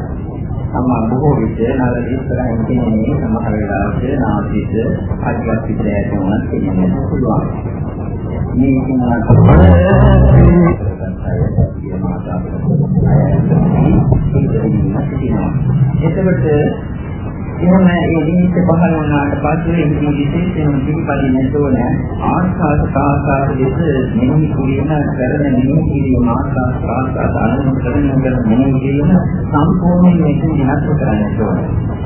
සමහර බොහෝ විට නල ඉස්සරහින් තියෙන්නේ සමහර වෙලාවට නාසිත අධිවත් විතර ඇතුණත් තියෙන්න පුළුවන්. මේ කිනාට එතකොට එහෙම ඒ නිමිත්ත පහළ වුණාට පස්සේ මේ විශේෂයෙන්ම පිළිපදින්න ඕන ආස්වාද ප්‍රාසාද දෙස මෙහි කුලියන කරන මෙහි කිරීම ආස්වාද ප්‍රාසාද අනුමත කරන මෙහි කිරීම සම්පූර්ණයෙන් මේක විනාශ කරන්න ඕන.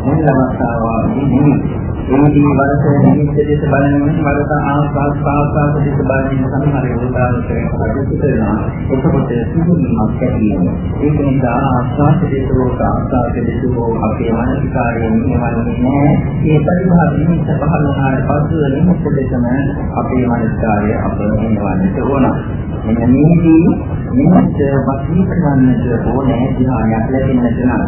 මොන අවස්ථාවකදී එනිදී වරස නිමිත්ත දෙස බලනකොට වරස ආස්වාද ප්‍රාසාද දෙස බලන සමහර උදාහරණයක් කටයුතු කරනවා. එතකොට සිහිනක් ඇති වෙනවා. ඒක නිසා ආස්වාද දෙස හෝ ආස්වාද දෙස හෝ අපේ මානසිකාරයෙන් වන්නේ නැහැ. මේ පරිභාග නිමිත්ත පහළ වුණාට පස්සේ නිමිත්ත දෙකම අපේ මනස්කාරය අප නිවන්නට ඕන. මෙන්න මේකී නිමිත්ත වශී කරන්නට ඕනේ ධ්‍යානයක් ලැබෙන්නට නම්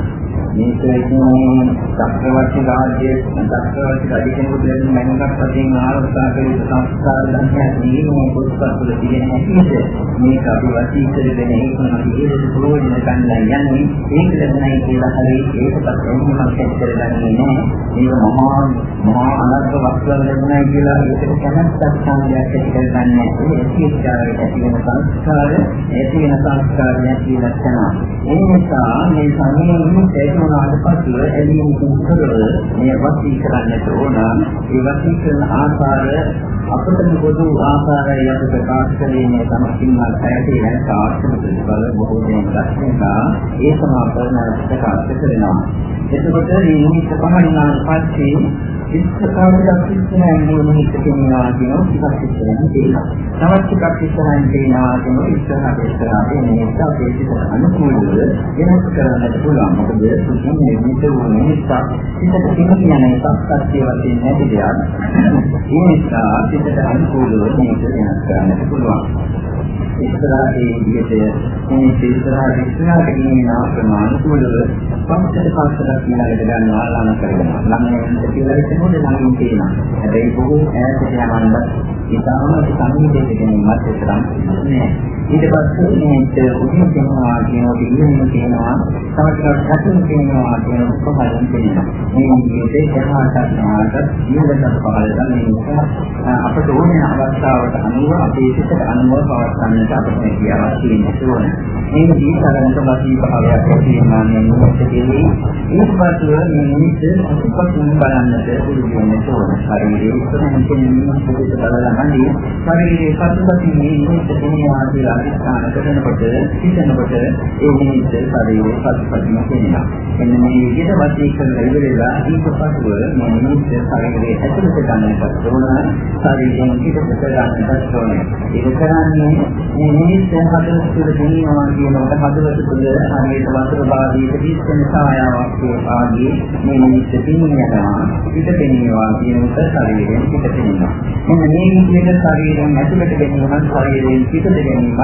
මේක කියන්නේ චක්‍රවර්ති රාජ්‍යයේ චක්‍රවර්ති රජ කෙනෙකුට ලැබෙන මැනකක් වශයෙන් ආරක්ෂා කළ සංස්කාර ධර්මයක් නියම පොත්පත්වල තියෙන හැටියට මේක අපි වශී කරගෙන ඒකම අපි ඒකට ප්‍රයෝජන ගන්න යන්නේ ඒක ලැබුණයි කියලා හරි ඒකත් එන්නම සෙට් කරගන්නේ නැහැ මේක මහා මහා අනර්ථ වස්තුවක් ලැබුණයි කියලා ඒකට කැමැත්තක් සංඥාවක් ඇති කරගන්නේ නැහැ ඒ සියචාරයට ඇති වෙන සංස්කාර ඇති වෙන සංස්කාර නැති ලක්ෂණ ඒ නිසා මේ සංයමයෙන් වුණාට පස්සේ එළියෙන් කුතරව මේ වශී කරන්නට ඕන? ඒ වශී කරන ආකාරය අපතන පොදු ආකාරය යටත ප්‍රකාශ කළේ තමයි පැහැදිලි වෙන සාර්ථක ප්‍රතිඵල බොහෝ දෙනෙක් දක්වනවා ඒ සමාපරණ ප්‍රකාශ කරනවා. එතකොට මේ නිමිත්ත පහළිනාට පස්සේ ඉස්සකාරයක් ඉස්සරහින් නිමිත්ත කියනවා කියනවා ටිකක් ඉස්සරහින් තියෙනවා. තවත් ටිකක් ඉස්සරහින් තියෙනවා කියනවා ඉස්සරහට ඉස්සරහට නිමිත්ත අපේ සිතට අනුකූලව වෙනස් කරන්නට පුළුවන්. මොකද සුදුසු නිමිත්ත වූ නිමිත්ත සිතට කියන එකක් සත්‍ය වශයෙන් නැති දෙයක්. ඒ නිසා සිතට අනුකූලව මේක වෙනස් කරන්නට පුළුවන්. ඉස්සරහේ විදිහට මේ ඉස්සරහට ඉස්සරහට ගෙනියන ප්‍රමාණිකුලව පස්සට පස්සට කියලාද ගන්නවා ලාන කරනවා. ළමයි කියලා හිතනකොට ළමයි කියනවා. හැබැයි බොහෝ ඈතට යනවත් ඉතාම සංහිඳෙන්න ගැනීමත් තරම් නෑ. ඊට පස්සේ මේ උදින් කියනවා කියනවා ඉන්නේ කියනවා තවත් රටුන් කියනවා කියන කොහොමද කියනවා. මේ විදිහට ජනහාට නාට ජීවිතයක් පහළ මේ අපට ඕනේ අවස්ථාවට අනුව අපේ සිතට අනුව පවත්න්නට අපිට හැකියාවක් තියෙනවා. මේ ජීවිතරන්ත වාසී භාවයක් ඇති වෙනවා නම් මොකදදී ඊට පස්සේ මේ නිමිත්ත අසුපතුන් බලන්නට පුළුවන් වෙනවා. ශරීරයේ ඉස්සරහින් තියෙන නිමිත්ත බලලා ශරීරයේ පසුපසින් මේ නිමිත්ත තියෙනවා කියලා අධිෂ්ඨාන කරනකොට හිතනකොට ඒ නිමිත්ත ශරීරයේ පසුපසින් තියෙනවා. එන්න මේ විදිහට වාසී කරන ඉවරලා ඊට පස්ව මේ නිමිත්ත ශරීරයේ ඇතුළත ගන්නට ඕන ශරීරයෙන් පිටට ගන්නට ඕන. ඒක කරන්නේ මේ නිමිත්ත හදවත තුළ තියෙනවා කියනකොට හදවත තුළ හරියට වතුර භාගයක දිස්සන සායාවක් ආදී මේ නිමිත්ත තියෙනවා. පිට දෙනවා කියනකොට ශරීරයෙන් පිට දෙනවා. මෙන්න මේ විදිහට ශරීරයෙන් ඇතුළට ගැනීමත් ශරීරයෙන් පිටට ගැනීමත්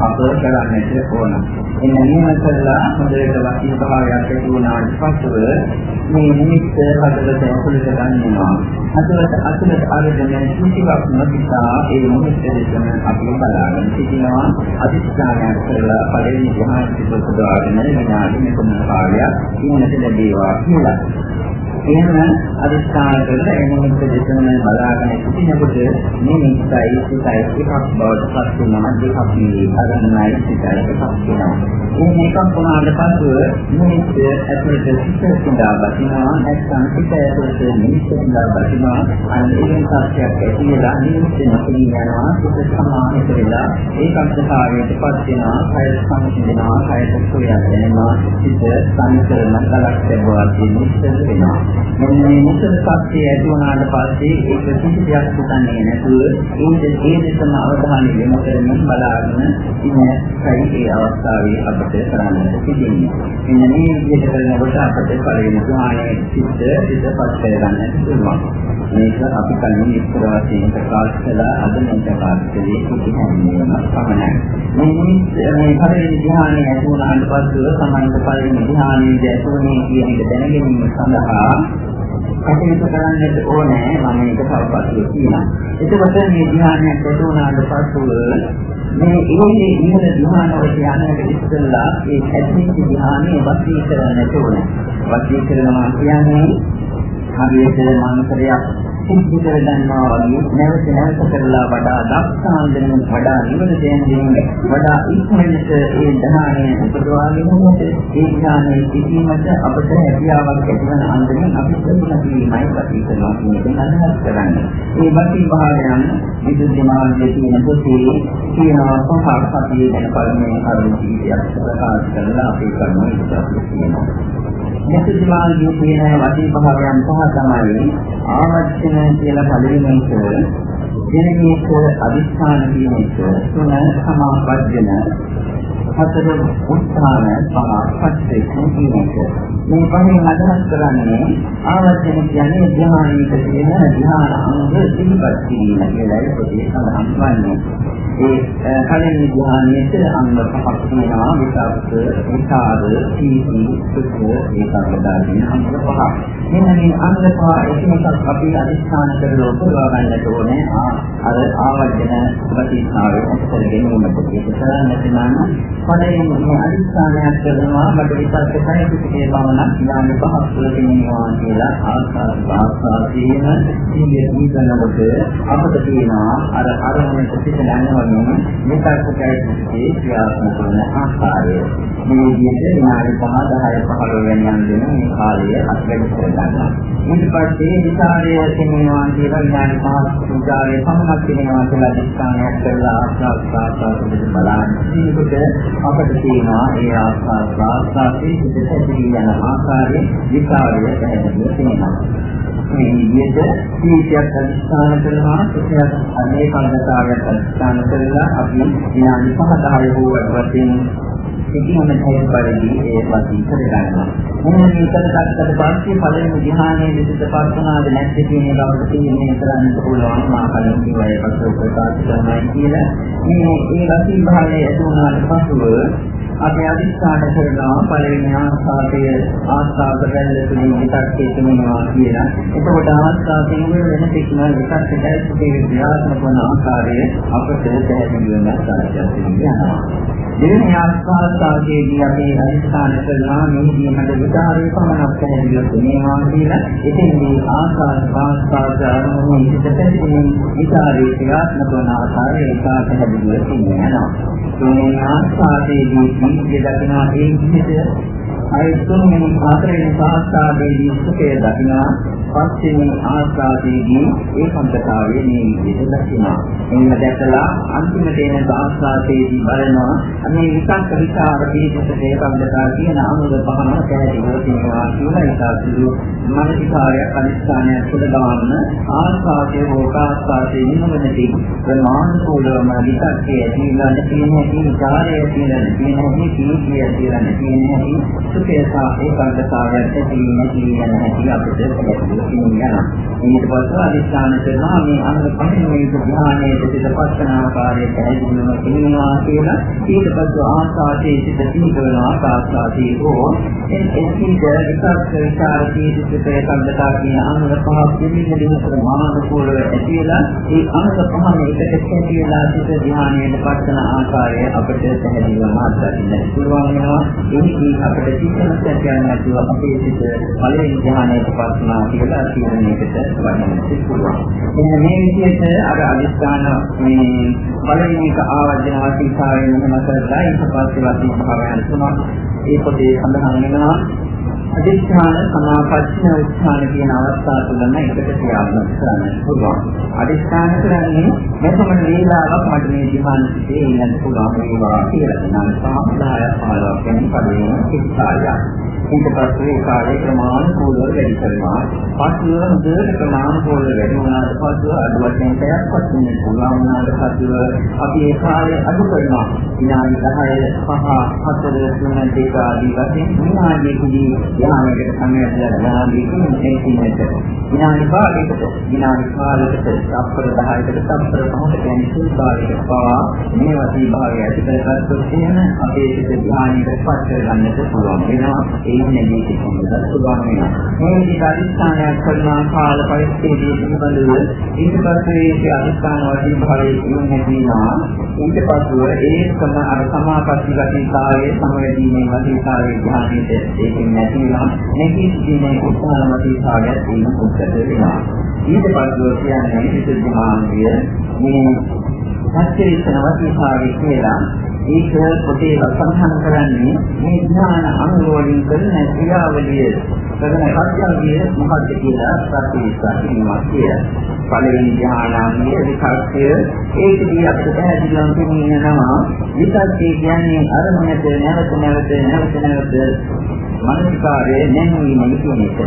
අප කරන්නට ඕන. එන්න මෙහෙම කළා හොඳට වාසිය භාවයක් ඇති වුණාට පස්සෙ මේ නිමිත්ත හදවත ඇතුළට ගන්නවා. හදවත අතුලට අරගෙන කිසිවක් නොකිතා ඒ මොහොතේ දෙන අපි බලාගෙන සිටිනවා. අධිෂ්ඨානයක් කරලා පළවෙනි ධ්‍යාන සිදුවදාගෙන විනාඩි මෙතන කාලයක් ඉන්නට ලැබේවා කියලා. එහෙම අදිස්ථාන කරලා එනකොට දෙතම බලාගෙන සිටිනකොට මේ නිස්සයි සිතයි එකක් බවට පත් වෙනවා දෙකක් නෙවෙයි අරන්නයි සිතයි එකක් වෙනවා. මේ එකක් වුණාට පස්ව නිස්ස ඇතුළත සිත සිඳා බසිනවා නැත්නම් සිත ඇතුළත නිස්ස සිඳා බසිනවා අනිත් සත්‍යයක් ඇතිලා නිස්ස නැති යනවා සිත සමාහිත වෙලා ඒකාන්තතාවයට පත් වෙනවා කය සංසිඳනවා කයට සුවයක් දැනෙනවා සිත සංකරණ කලක් ලැබුවා කියන නිස්ස වෙනවා මෙන්න මේ මුසල සත්‍යය ඇති වුණාට පස්සේ ඒක කිසියක් පුතන්නේ නැතුව ඒ ඒ දෙසම අවධානය යොමු කරමින් බලාගෙන ඉන්න කයි ඒ අවස්ථාවේ අපිට කරන්නට තිබෙන්නේ. මෙන්න මේ විදිහට කරනකොට අපිට පළවෙනි ධ්‍යානයේ සිද්ධ පිටපත් කරගන්නට පුළුවන්. මේක අපි කලින් ඉස්සර වශයෙන් ප්‍රකාශ කළා අද මේ ප්‍රකාශ කළේ කිසිම පමණයි. මේ මේ පළවෙනි ධ්‍යානයේ ඇති වුණාට පස්සේ සමාන්ත පළවෙනි ධ්‍යානයේ ඇතුළේ කියන එක දැනගැනීම සඳහා කටයුතු කරන්නට ඕනේ මම මේක සල්පත්තු කියනවා. එතකොට මේ ධ්‍යානයක් ඇතුණාට පස්සෙ මේ ඉන්නේ ඉහළ ධ්‍යාන වලට යන්නට ඉස්සෙල්ලා ඒ ඇතිවෙච්ච ධ්‍යානයේ වශී කරන්නට ඕනේ. වශී කරනවා කියන්නේ හරියට මනසරයක් සිද්ධ කර ගන්නවා වගේ නැවත නැවත කරලා වඩා දක්ෂාන්දන වඩා නිවන දෙන්නේ වඩා ඉක්මනට ඒ ධානය උපදවාගෙන ඒ ඥානයේ සිටීමට අපට හැකියාවක් ඇතිවන අන්දමින් අපි ප්‍රගුණ කිරීමයි අපි කරනවා කියන අදහස් කරන්නේ. මේ වශයෙන් භාවයන් විදුලි මාර්ගයේ තියෙන පොතේ කියනවා පහක් සතියේ ගැන පළමුවෙන් කරුණු කීපයක් ප්‍රකාශ කරලා අපි කරනවා ඉස්සරහට කියනවා. මෙතෙදි මාර්ගයේ තියෙන වශයෙන් භාවයන් පහ තමයි ආවර්ජන කියලා පළවෙනි එක දෙවෙනි එක අදිස්ථාන කියන එක තුන සමාපජ්ජන හතර උත්සාහන පහ පස්සේ කියන එක මේ පහෙන් අදහස් කරන්නේ ආවර්ජන කියන්නේ ධ්‍යානයක තියෙන ධ්‍යාන අංග සිහිපත් කිරීම කියලායි පොතේ සඳහන් වන්නේ. ඒ කලින් ධ්‍යානයේ අංග පහක් තියෙනවා. විසාරක විසාර සීති සුඛ ඒකාග්‍රතාවයෙන් අංග පහ. මෙන්න මේ අංග පහ එකමකට අපි අධිෂ්ඨාන කරලා උපදවා ගන්නට ඕනේ අර ආවර්ජන ප්‍රතිස්ථාවය ඔක්කොම ගෙනුමට ඒක කරන්නට නම් පළවෙනි මේ අධිෂ්ඨානයක් කරනවා. මට විසාරක සාහිත්‍යයේ බවනක් යාම පහක් තුළ තියෙනවා කියලා ආස්වාද ආස්වාද කියන ඉන්නේ දීනකොට අපිට තියෙනවා අර අරමුණට සිට යනවා වගේම විකල්පකයේ ක්‍රියාත්මක වන ආකාරය. මේ විදිහට විනාඩි 5 10 15 වෙනියන් දෙන මේ කාලය අත්දැක කරගන්නවා ඊට පස්සේ විචාරය කියනවා කියලා විනාඩි 5 විචාරය සමනක් වෙනවා කියලා දිස්ත්‍රාණයක් කරලා ආස්වාද ප්‍රාසාරයට බලන්න ඊට අපිට තියෙනවා ඒ ආස්වාද ප්‍රාසාරයේ පිටට යන ආකාරයේ විචාරය පැහැදිලිව තියෙනවා. මේ විදිහට සීතියක් අධිෂ්ඨාන කරනවා සුඛයක් අනේ කන්දතාවයක් අධිෂ්ඨාන කරලා අපි විනාඩි 5-10 හෝ වශයෙන් සිටින තේ පරිදි ඒ වශයෙන් කරගන්නවා. මොන මේකටකට පස්සේ පළවෙනි ධ්‍යානයේ විදිහට පස්සනාද නැති කියන බවට තීරණය කරන්න පුළුවන් මා කලින් කිව්වා ඒක ප්‍රකාශ කරනවා කියලා. මේ ඒ වශයෙන් භාවයේ ඇතුණාට පසුව අපි අදිස්ථාන කරනවා පළවෙනි ආස්වාදයේ ආස්වාද බැලල තුලින් විතක්කේ තුනවා කියලා. එතකොට ආස්වාදයෙන් වෙන කිසිම විතක්ක දැක්කේ ක්‍රියාත්මක වන ආකාරය අපට පැහැදිලි වෙන සාකච්ඡා යනවා. දෙවෙනි ආස්වාදයේදී අපි අදිස්ථාන කරනවා මේ මඩ විකාරයේ පමණක් පැහැදිලි වෙනවා කියලා. එතෙන්දී ආස්වාද ආස්වාද අරමුණු ඉතිතෙන් විකාරයේ ක්‍රියාත්මක වන ආකාරය ඒක පැහැදිලිව කියනවා. මේ ආස්වාදයේදී ජීවිතය දකිනවා ඒ විදිහට අය තුන්වෙනි හතරවෙනි සාස්ත්‍රාදීදී සුඛය දකිනවා පස්වෙනි ආස්වාදයේදී ඒකාන්තතාවයේ මේ විදිහට දකිනවා එන්න දැකලා අන්තිමට එන සාස්ත්‍රාදීදී බලනවා මේ විකල්ප විචාර පිළිබඳ ඒකාන්තතාව කියන අනුද පහම පැහැදිලිව තියෙනවා කියලා ඒකාසුළු මානසිකාරයක් අනිස්ථානයක් තුළ ගමන්න ආස්වාදයේ හෝකාස්වාදයේ නිමවනදී ප්‍රමාණිකෝලම විකල්පයේ ඇතිවෙලා තියෙන හැටි විචාරයේ තියෙන තියෙන හැටි කීකිය තියෙන තියෙන හැටි සුඛය සහ ඒකාග්‍රතාවය ඇති නැති වෙන හැටි අපිට පැහැදිලිව කියනවා. ඊට පස්සේ අධිෂ්ඨාන කරනවා මේ අංග පහෙන් මේ ධ්‍යානයේ සිට පස්සන ආකාරයේ පැහැදිලිවම කියනවා කියලා. ඊට පස්සේ ආසාතේ සිට පිළිගනවා ආසාතේ හෝ එන්සිද විකල්ප විචාරකී සිට ඒකාග්‍රතාව කියන අංග පහ දෙමින් දෙනතර මානසිකවල ඇතිලා ඒ අංග පහම එකට කැටිලා සිට ධ්‍යානයේ පස්සන ආකාරය අපිට පැහැදිලිවම අත්දකින්න පුළුවන් වෙනවා. එනිදී අපිට කිසිම සැකයක් නැතුව අපේ සිත පළවෙනි ධ්‍යානයට පස්නා කියලා තීරණයකට වඩන්න පුළුවන්. එන්න මේ විදිහට අර අදිස්ථාන මේ පළවෙනි එක ආවර්ජන වාසීතාවයෙන් මෙහෙම කරලා ඊට පස්සේ වාසීතාවයන් තුනක් ඒ පොතේ සඳහන් වෙනවා. අදිස්ථාන සමාපatti උත්ථාන කියන අවස්ථා තුනම එකට ක්‍රියාත්මක කරන්න පුළුවන්. අදිස්ථාන කරන්නේ මෙතන වේලාවක් මට මේ ධ්‍යාන සිටේ ඉන්න පුළුවන් වේවා කියලා කියනවා. සාමදාය පාරක් වෙන පදේ සිතාලයක්. ඊට පස්සේ ඒ කාලේ ප්‍රමාණිකෝලව වැඩි කරනවා. පස්ව හොඳට ප්‍රමාණිකෝලව වැඩි වුණාට පස්ව අඩු වශයෙන් පැයක් පස් වෙන පුළුවන් වුණාට පස්ව අපි ඒ කාලේ අඩු කරනවා. විනාඩි 10 5 4 3 2 ආදී වශයෙන් විනාඩියකදී ධ්‍යානයකට සමයදලා ධ්‍යානයකින් මේකින්ට විනාඩි භාගයකට විනාඩි කාලයකට තත්පර 10කට තත්පර 5කට කියන්නේ සුළු භාගයකට පවා මේ වශයෙන් භාගය ඇති කරගත්තොත් එහෙම අපේ සිත ධ්‍යානයකට පත් කරගන්නට පුළුවන් වෙනවා. ඒ නැගී සිටින්නට පුළුවන් වෙනවා. මේ විදිහට අදිස්ථානයක් කරන කාල පරිච්ඡේදයේ පිළිබඳව ඊට පස්සේ ඒ අදිස්ථාන වශයෙන් භාවයේ කියුම් නැතිනවා. ඊට පස්ව ඒකම අර සමාපatti ගතිකායේ සමවැදීමේ වදිකායේ ධ්‍යානයේ ඒකෙන් නැති වෙනවා. නැගී සිටින්නේ උත්සාහවදී භාවයක් වීම උත්තර වෙනවා. ඊට පස්ව කියන්නේ විසුද්ධි මාර්ගය මේ සත්‍යීසන වදිකායේ කියලා ඒක පොතේ සඳහන් කරන්නේ මේ ඥාන අනුවලින් කරන ක්‍රියාවලිය කරන කර්තව්‍යය මොකක්ද කියලා ප්‍රතිවිස්සා කිරීමක් කියලා. පළවෙනි ඥානාංගයේ විකල්පය ඒකදී අපිට පැහැදිලිවම කියනවා විකල්පය කියන්නේ අරමුණට නැවත නැවත නැවත නැවත මනසිකාරයේ නැංවීම කියන එක.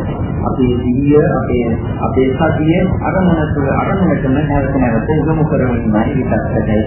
අපේ සිහිය, අපේ අපේ සතිය අරමුණ තුළ අරමුණටම නැවත නැවත යොමු කරමින්මයි විකල්පයයි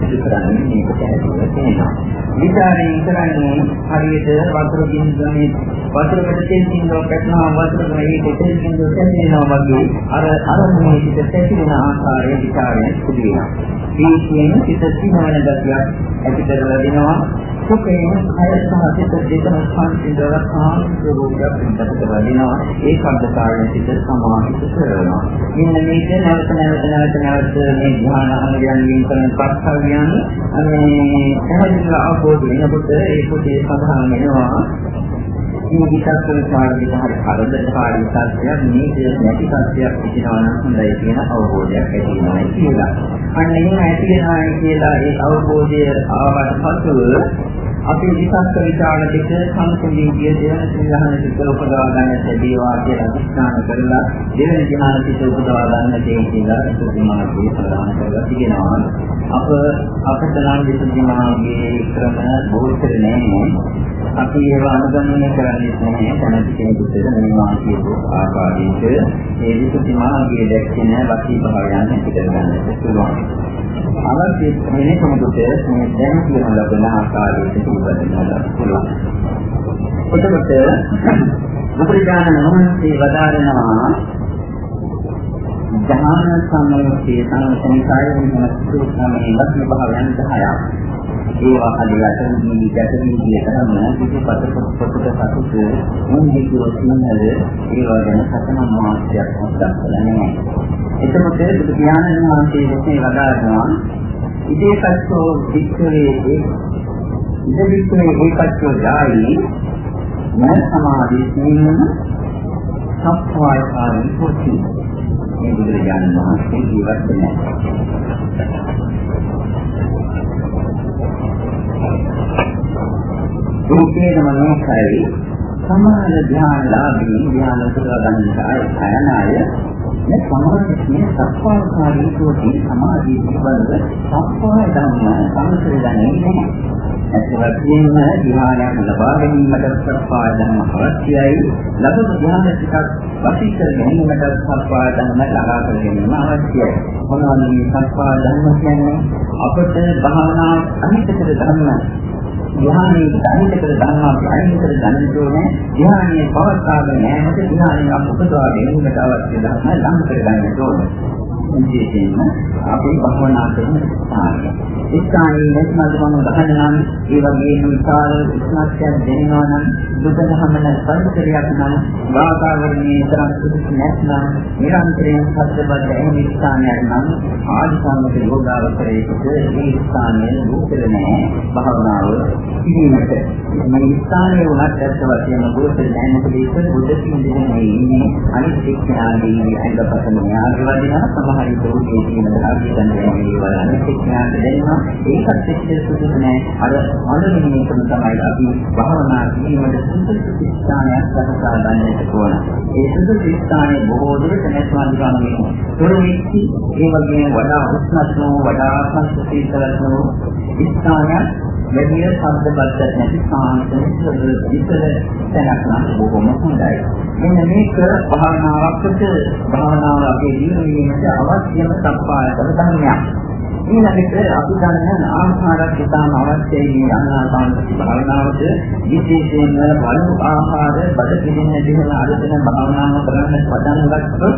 සිදු කරන්නේ මේක පැහැදිලිව තියෙනවා. විචාරයෙන් කරන්නේ හරියට වතුර බින්දුවේ වතුරකට තෙල් බින්දුවක් පැටනවා වතුරක මේක තෙල් බින්දුව තැතිනවා වගේ අර අරමුණේ සිට තැතිරෙන ආකාරයේ විචාරයෙන් සිදු වෙනවා. මේ කියන සිත සිනවන ගතියක් ඇති කරලා දෙනවා. සුඛයෙන් කය සහ සිත දෙකම සංසිඳව කාන්ත රූපයක් පිටට කරදිනවා ඒ කන්දකාරයෙන් සිට සමාහිත කරනවා මෙන්න මේක නැවත නැවත නැවත නැවත මේ ධ්‍යාන අංගයන්ගෙන් කරන පස්සවියන් මේ පැහැදිලිව අවබෝධ වෙනකොට ඒ පොතේ සඳහන් වෙනවා මේ විකල්ප විචාරයේ හරි කරදරකාරී සත්‍යයක් මේ නැති සත්‍යයක් කියනවා නම් හොඳයි කියන අවබෝධයක් ඇති වෙනවා කියලා. අන්න එහෙම ඇති වෙනවා කියලා ඒ අවබෝධය ආවට පසුව අපේ විසක්ක විචාර දෙක සංකේතී කිය දෙවන ශ්‍රීහන සිත උපදවා ගන්නට දේවා කියලා අධිෂ්ඨාන කරලා දෙවන ධ්‍යාන සිත උපදවා ගන්න දෙය කියලා සුද්ධිමාර්ගයේ සඳහන් කරලා තිබෙනවා. අප අපට නම් විසුද්ධිමාර්ගයේ ක්‍රම බොහෝතර නැහැ. අපි ඒවා අනුගමනය කරන්නේ නැහැ. දැනට කෙනෙකුට මේවා කියපු ආකාරයට ඒ විසුද්ධිමාර්ගයේ දැක්කේ නැහැ වකී භාවයන් ඇති කරගන්නට පුළුවන්. අවශ්‍ය වෙන කෙනෙකුට මේ දැන් කියන ලබන ආකාරයට පිළිපදින්න පුළුවන්. එතකොට බුදුරජාණන් වහන්සේ වදාරනවා ධාන සම්මෝහයේ සංසංකාරයෙන් මස්තු සමේ ලක්ෂණ භාවයන් 10ක්. ඒවා අදියට මේ ගැටලුව කියනම පිටපත පොතට සතුට මුන්දි කියෝ සිංහල ඒවා ගැන සතන මාත්‍යක් දක්වලා නැහැ. එතකොට බුදු පියාණන් වහන්සේ දෙසේ වදාරනවා ඉදේකස්සෝ වික්‍රේ ඉද වික්‍රේ ඒකස්සෝ ජායි මන සමාධියෙන් සප්පායකාරී හොති. මේ බුදුරජාණන් වහන්සේ ජීවත් වෙනවා. රූපේනම නොකයි සමාන ධ්‍යානලාභී ධ්‍යාන උපදවා ගන්නට අයන අය මේ සමාධියේ සක්වාකාරී කෝටි සමාධිය පිළිබඳව සක්වාය ධර්ම සම්පූර්ණ දැනෙන්නේ ඇත්තටම ධ්‍යානයක් ලබා ගැනීමට සක්වාය ධර්ම අවශ්‍යයි. ලබන ධ්‍යාන ටිකක් වශී කර ගැනීමට සක්වාය ධර්ම ළඟා කර ගැනීම අවශ්‍යයි. මොනවද මේ සක්වාය ධර්ම කියන්නේ? අපට භාවනා අනිත්‍යතර ධර්ම ධ්‍යානයේ ධනිතකර ධර්මාව අයින්කර ධනිතෝනේ ධ්‍යානයේ පවත්වාගෙන යෑමට ධ්‍යානයේ අපුපදවා ගැනීමට අවශ්‍ය ධර්ම ලං කර ගන්නට ඕනේ. විශේෂයෙන්ම අපි භවනා කරන ස්ථානය. ස්ථානයේ නැත්නම් ගහන නම් ඒ වගේම විශාල උෂ්ණත්වයක් දැනෙනවා නම් දුකදහමන පරිසරයක් නම් වාතාවරණයේ තරම් සුදුසු නැත්නම් නිරන්තරයෙන් සත්‍යබද්ධ එන ස්ථානයක් නම් ආධිසම්මත යෝගාවචරයේට මේ ස්ථානයේ දුකල නැහැ භවනාව කිරීමට. මේ ස්ථානයේ උනත් ඇත්ත වශයෙන්ම දුකල නැහැ මොකද ඒක බුද්ධ සින්දනේ ඉන්නේ අනිත් ශික්ෂාදී අංගපතන යාගවදිනා සමහර විටෝකේ කියන ආගිතන වේවල අනිත් ශික්ෂාට දෙන්නවා ඒකත් එක්ක සුදුසු නැහැ. අර අනුමිනේකම තමයි අපි භවනා කිරීමට සුදුසු ස්ථානයක් සකසා ගන්නට ඕන. ඒ සුදුසු ස්ථානයේ බොහෝ දුරට නැස්වාන් ගන්නවා. තොරවිච්චි ඒ වගේම වඩා උෂ්ණත්ව වඩා සංස්කෘතිකලත්ව ස්ථානයක් වැඩි ශබ්දබද්ධ නැති සාන්ත විතර තැනක් නම් බොහොම හොඳයි. මෙන්න මේක භාවනාවකට භාවනාව අපේ ජීවිතයට අවශ්‍යම සම්පාදක ධර්මයක්. ඊළඟට අපි ගන්න ආහාරත් ඉතාම අවශ්‍යයි මේ ආනාපානසති භාවනාවට. විශේෂයෙන්ම බලු ආහාර බඩ පිළිෙන්න දෙන අරගෙන භාවනාව කරන්න පටන් ගත්තොත්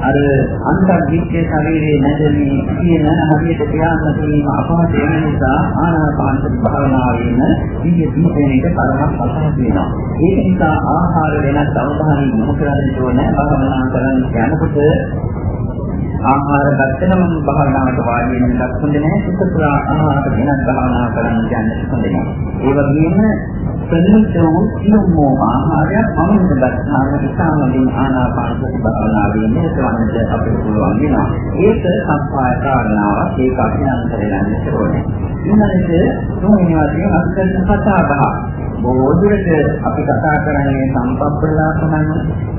අර අන්තර්විද්‍ය ශරීරයේ නැදෙමි කියන හරියට ක්‍රියාත්මක වීම අපහසු වෙන නිසා ආනාපානසති භාවනාවෙන් දීය දීපෙන එක තරමක් අපහසු වෙනවා. ඒක නිසා ආහාර වෙනස් අවධානය යොමු කරන්න ඕනේ. භාවනා කරන්න යනකොට ආහාර ගත්තම භාවනාවට වාඩි වෙන එකක් හොඳ නැහැ. සුඛ පුරා ආහාර වෙනත් භාවනා කරන්න යන්න හොඳ නැහැ. ඒ වගේම ප්‍රනිතෝ සියුම්ෝ ආහාරය මමින්ද ගන්නාම ඉතාමදී ආනාපාන සති භාවනාවේ නිරතවන්නට අපිට පුළුවන් වෙනවා. ඒක සම්පාය කාරණාවක්. ඒක අපි අන්තරේ ගන්න ඕනේ. ඊළඟට තුන්වෙනි වශයෙන් අපි කරන කතා බහ බොහෝ දුරට අපි කතා කරන්නේ සම්පප්පලාපනන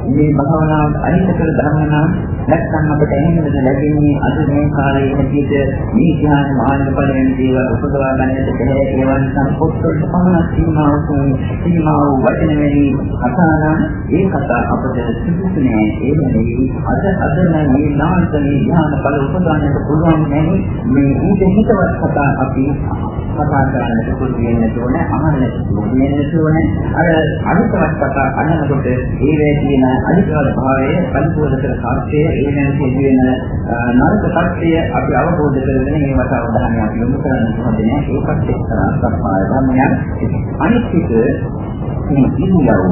මේ භාවනාව අනිත්‍යකර ධර්මන නැත්නම් අපිට එහෙමද ලැබෙන්නේ අද මේ කාලයේ හැටියට මේ ඥාන මාර්ග ඵලයෙන් දේවල් උපදවා ගන්නට බැහැ ඒවන් සම්පොත්තට පමණ සීමාවක සීමාව වචන වෙලි අසාන ඒ කතා අපිට සුදුසු නෑ. ඒ නෙවෙයි අද අද මේ නාන්තනේ ඥාන ඵල උපදවන්නට පුළුවන් නැහැ මේ ඊට හිතවත් කතා අපි කතා කරන්නට පුළුවන් වෙන්න ඕනේ අහන්නට ඕනේ වෙනස් වන අර අනිත්‍යවත් කතා අහනකොට ඒ වේ තියෙන අනිත්‍යවත් භාවය පරිපූර්ණ කර සත්‍යය ඒ වෙනස් වෙන නරක සත්‍යය අපි අවබෝධ කරගෙන ඒවට අවධානය අපි යොමු කරන්න ඕනේ ඒකත් එක්තරා සම්පාය ධර්මයක්. අනිත්‍යක මේ ඉන්දියාව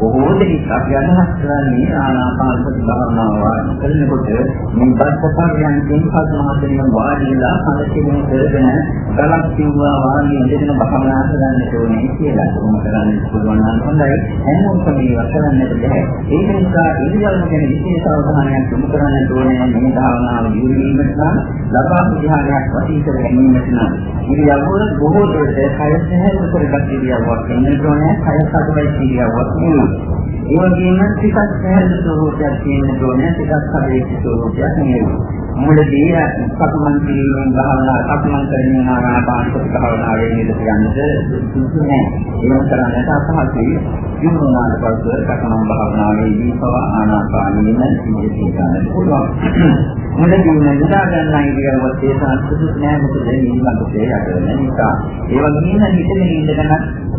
බොහෝ දෙනෙක් අපි අදහස් කරන්නේ ආනාපාන සති භාවනාව කරනකොට මේ බස්සපරියන්ගෙන් පස්මාතරින් වාඩිලා කලකිරීම කරගෙන ගලක් සිව්වා වාගේ ඉඳගෙන භාවනා කරන්න ඕනේ කියලා කොහොම කරන්න පුළුවන් නම් හොඳයි. හැමෝටම මේවා කරන්නට බැහැ. ඒක නිසා ඉන්දියාව ගැන විශේෂ අවධානයක් යොමු කරන්න ඕනේ මේ භාවනාව දියුණුවීමට නම් ලබා ධ්‍යානයක් වශයෙන් කර ගැනීමට නම් ඉන්දියාව බොහෝ දුරට කය සැහැල්ලු කරගත් ඉන්දියාවක් වෙන්න ඕනේ. කය සතුටයි ඉන්දියාවක් නෙවෙයි. ඒ වගේම ටිකක් සැහැල්ලු ස්වරූපයක් තියෙන්න ඕනේ. ටිකක් සැලේ ස්වරූපයක් නෙවෙයි. මුලදී සතුමන් කිරීමෙන් භාවනා සතුමන් කරමින් ආනාපාන සති භාවනාවේ නිරත යන්නද සුදුසු නැහැ. ඒක කරන්නට අපහසුයි. යොමුනාට පස්සේ සතුමන් භාවනාවේදී පව ආනාපානෙම සිද්ධ කරන්න පුළුවන්. මුලදී නිදා ගන්න ඉරියව්වත් ඒ සංස්කෘතිය නෑ මොකද මේ ළඟට යට වෙන නිසා. ඒ වගේම හිතේ ඉඳගෙන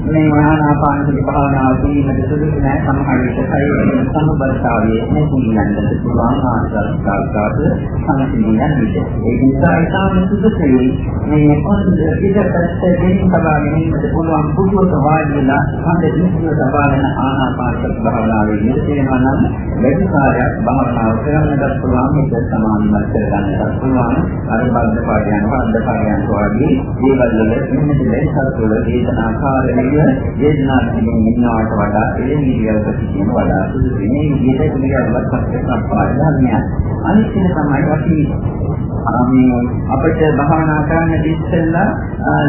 මේ ආනාපාන සති භාවනාව පිළිබඳ සුදුසු නැහැ සමහර විට ශරීරයේ සම්බරතාවයේ නැතිවෙන්නට පුළුවන් ආකාරයකට සම්පූර්ණ විට ඒ නිසා ඉතාම සුදුසුයි. මේ පොඩි ඉදකට දෙමින් සබාගෙනීමට පුළුවන් පුදුමත වාඩිලා හන්ද දිස්ව සබාගෙන ආනාපාන සති භාවනාවේ නිරත වෙනවා නම් වැඩි කාලයක් භාවනාව කරන්නට පුළුවන්. මේක සමානවත් කරගන්නට පුළුවන් අර බද්ධ පාඩයන් බද්ධ පාඩයන් වගේ දේවල් වල ඉන්නේ දෙයක් සතුල වේදනාකාරණය වේදනා පිළිබඳ ඉන්නවට වඩා එළෙන විදියට සිටින වඩා සුදුසු මේ විදිහට පිළිගන්නවත් පස්සේ සම්පාද ධර්මයක් අනිත් එක තමයි අපි මේ අපිට භාවනා කරන්න ඉස්සෙල්ලා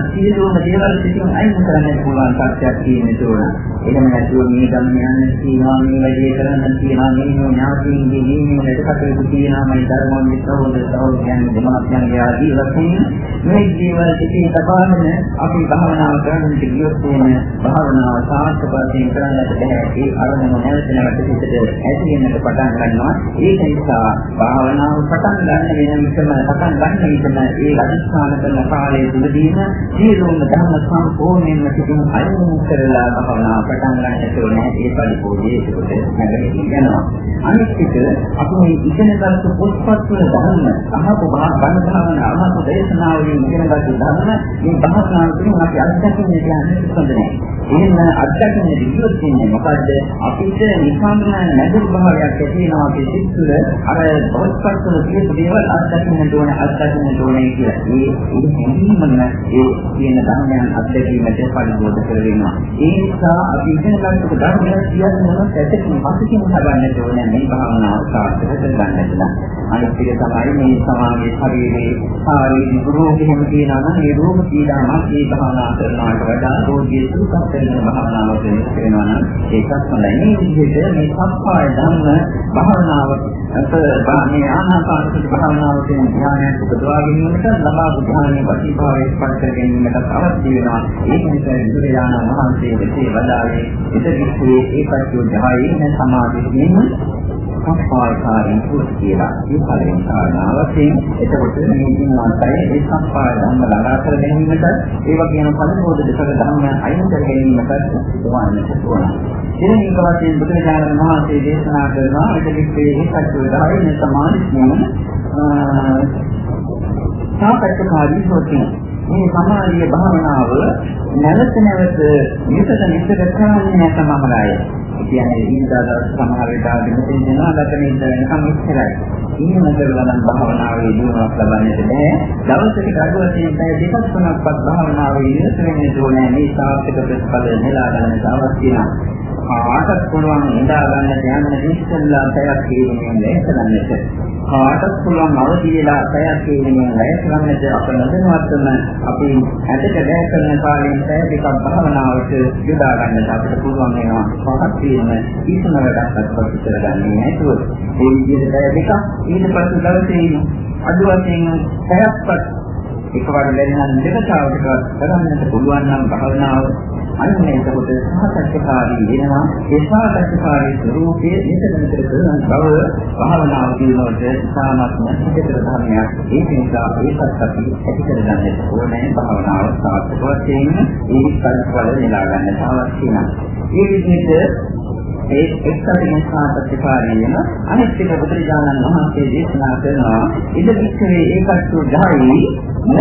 සියලුම දේවල් පිටින් අයින් කරන්න පුළුවන් සත්‍යයක් තියෙන ඕන. එහෙම නැතුව මේ ගමන යන්න තියෙනවා මේ වැඩේ කරන්න තියෙනවා මේ ඥාතියින්ගේ මේ වැඩ කටයුතු තියෙනවා මේ ධර්මෝන් විශ්වෝද සෞඛ්‍යයන් දෙමාපියන්ගේ ආදී වශයෙන් මේ දේවල් පිටින් තබාගෙන අපි භාවනාව කරන්න ගියොත් තියෙන භාවනාව සාර්ථක වශයෙන් කරන්නට බැහැ. ඒ අරමුණ නැවත නැවත පිටට ඇති වෙනට පටන් ගන්නවා. ඒක නිසා භාවනාව පටන් ගන්න වෙන විටම පටන් ගන්න විටම ඒ අදිස්ථාන කරන කාලයේ තුලදීම සියලුම ධර්ම සම්පූර්ණයෙන්ම සිටින් අයින් කරලා භවනා පටන් ගන්නට ඕනේ ඒ පරිපෝෂයේ ඒකට නැගෙන්නේ යනවා අනිත් එක අපි මේ ඉගෙන ගන්න පොත්පත් වල ධර්ම අහපු බණ භාවනා අහපු දේශනාවලින් ඉගෙන ගන්න ධර්ම මේ භාවනාව තුළින් අපි අත්දැකීම් කියන්නේ සම්බන්ධයි එහෙම අත්දැකීම් දියුත් වෙන්නේ මොකද්ද අපිට නිකම්ම නැදුල් භාවයක් ඇති වෙනවා අපේ සිත් තුළ අර පොත්පත් වල තියෙන දේවල් අත්දැකීම් ඕන අත්දැකීම ඕනේ කියලා. ඒ ඉන්නම ඒ කියන ධර්මයන් අත්දැකීමට පරිබෝධ කරගෙනවා. ඒ නිසා අපි ඉගෙන ගන්නකොට ධර්මය කියන්නේ මොනවද ඇත්තටම පසුකින් හදන්නට ඕනේ මේ භාවනාව සාර්ථක කරගන්නට නම්. අනිත් එක තමයි මේ සමාගයේ ශරීරයේ ශාරීරික රෝගෙම තියෙනවා නම් ඒ රෝග පීඩාවක් මේ භාවනා කරනවට වඩා රෝගිය සුවපත් කරන භාවනාවක් වෙනවා නම් ඒකත් හොඳයි. මේ විදිහට මේ සම්පාය ධර්ම භාවනාව අත මේ ආනාපාන සති භාවනාව කියන ඥානයක් උපදවා ගැනීමට ලබාපු ඥානයේ ප්‍රතිභාවයේ ස්පර්ශ කර ගැනීමට අවශ්‍ය වෙනවා. ඒක නිසා බුදුරජාණන් වහන්සේ දෙසේ වදාළේ ඉතිරිසේ ඒකත් යොදහයි සමාධියෙන් සම්පායකාරී පුරුත් කියලා. මේ පළවෙනි කාරණාවකින් එතකොට මේ දිනවන්තය ඒ සම්පාය ධර්ම ළඟා කර ගැනීමට ඒ වගේම පරිබෝධ දෙක ධර්ම අයින් කර ගැනීමට උවන්නට ඕන. ඉතින් මේක වශයෙන් බුදුරජාණන් වහන්සේ දේශනා කරනවා ඉතිරිසේ ඒකත් යොදහයි සමාධියෙන් සාපේක්ෂකාරී සෝතිය. මේ සමාධිය භාවනාව නැවත නැවත නිතර නිතර කරන්නේ නැතමමලයි. කියන්නේ ඉන්දාද සමහර වෙලාවට මෙතෙන් දෙනවා ගතමින් දැනකම් ඉස්සරයි. ඉන්නම කරලා නම් භාවනාවේ දිනුවක් ලබන්නට බෑ. දවසකට අඩු වශයෙන් පැය දෙකක් තුනක්වත් භාවනාවේ නිරත වෙන්න ඕනේ. මේ සාර්ථක ප්‍රතිඵල නෙලා ගන්නට අවශ්‍ය නැහැ. කාටත් පුළුවන් ඉඳා ගන්නට යන්න ඉස්සෙල්ලා පැයක් කියනනේ ලැහැසලන්නට. කාටත් පුළුවන් අවදීලා පැයක් කියනනේ ලැහැසලන්නට අප නොදැනුවත්වම අපි ඇදට බෑ කරන කාලෙන් පැය දෙකක් භාවනාවට යොදා ගන්නට අපිට පුළුවන් වෙනවා. පහක් තියෙන ඊසන වැඩක් අත්පත් කරගන්නේ නැතුව. ඒ විදිහට පැය දෙකක් ඊට පස්සේ දවසේ අඩු වශයෙන් පැයක්වත් එකවර ලැබෙන දෙකතාවකට කරන්නට පුළුවන් නම් භාවනාව අන්න එතකොට සහසත්කාරී වෙනවා. ඒ සහසත්කාරී ස්වરૂපයේ නිතර නිතර කරන බව භාවනාව කියනකොට සාමත්ම හිතේ ධර්මයක්. ඒක නිසා ඒකත් අපි ඇති කරගන්න ඕනේ භාවනාව සාර්ථක වශයෙන් ඒ පරිවල නෙලා ගන්න අවශ්‍ය නැහැ ඒ විදිහට ඒ එක්තරා සාපත්‍යකාරීන අනිත් එක බුදුරජාණන් වහන්සේ දේශනා කරනවා. ඉද විච්චේ ඒකත් උදායි න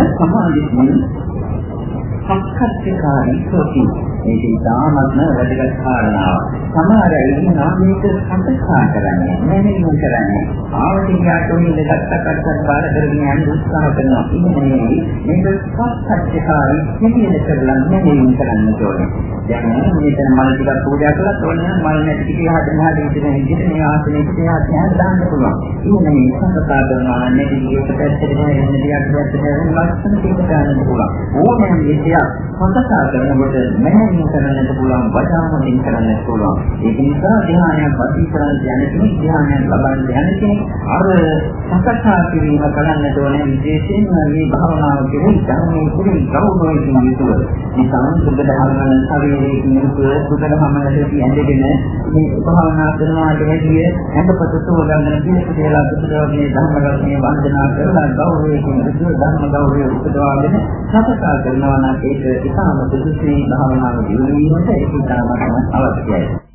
සමාධිස්මින් සක්කච්ඡකාරී සෝති මේක ඉතාමත්ම වැදගත් කාරණාවක්. සමහර අය ඉන්නවා මේක සකසා කරන්නේ, මැනේජ්මන්ට් කරන්නේ. ආවතිකාට උනේ දෙකක් අක්කත් බාර කරගෙන යන්න උත්සාහ කරනවා. ඉන්නේ මේක සක්කච්ඡකාරී කෙනෙක් කරලා මැනේජ්මන්ට් කරන්න ඕනේ. දැන් මෙතන මල් ටිකක් පූජා කළා ඕනේ මල් නැති ටික හදන්න හදන්න ඉතින් විදිහට මේ ආසනෙ ටික හදන්න දාන්න පුළුවන්. ඉන්නේ මේ සකසා කරනවා නම් මේක පැත්තට ගහන්න දෙයක් පැත්තට ලස්සන ටික ගන්න පුළුවන්. ඕනෑම විදියක් සකසා කරනකොට මැනේජ්මන්ට් කරන්නට පුළුවන් වචන වලින් කරන්නට පුළුවන්. ඒක නිසා ධ්‍යානයක් වශයෙන් කරන්න යන කෙනෙක් ධ්‍යානයක් ලබන්න යන කෙනෙක් අර සකසා කිරීම කරන්නට ඕනේ විශේෂයෙන්ම මේ භාවනාව කෙරෙහි ධර්මයේ කුලින් ගෞරවයෙන් යුතුව. මේ සම්පූර්ණ ධර්මයන් ශරීරයේ නිරුතව සුදන හැමලට ඇඳගෙන මේ භාවනා කරනවාට වැඩිය හැඩපත සෝගන්න දෙයක් කියලා පුදුරන්නේ ධර්ම රත්නයේ වන්දනා කරලා ගෞරවයෙන් යුතුව ධර්ම ගෞරවය උපදවාගෙන සකසා කරනවා නම් ඒක ඉතාම සුදුසු භාවනාව දියුණු වීමට ඒක ඉතාමත් අවශ්‍යයි.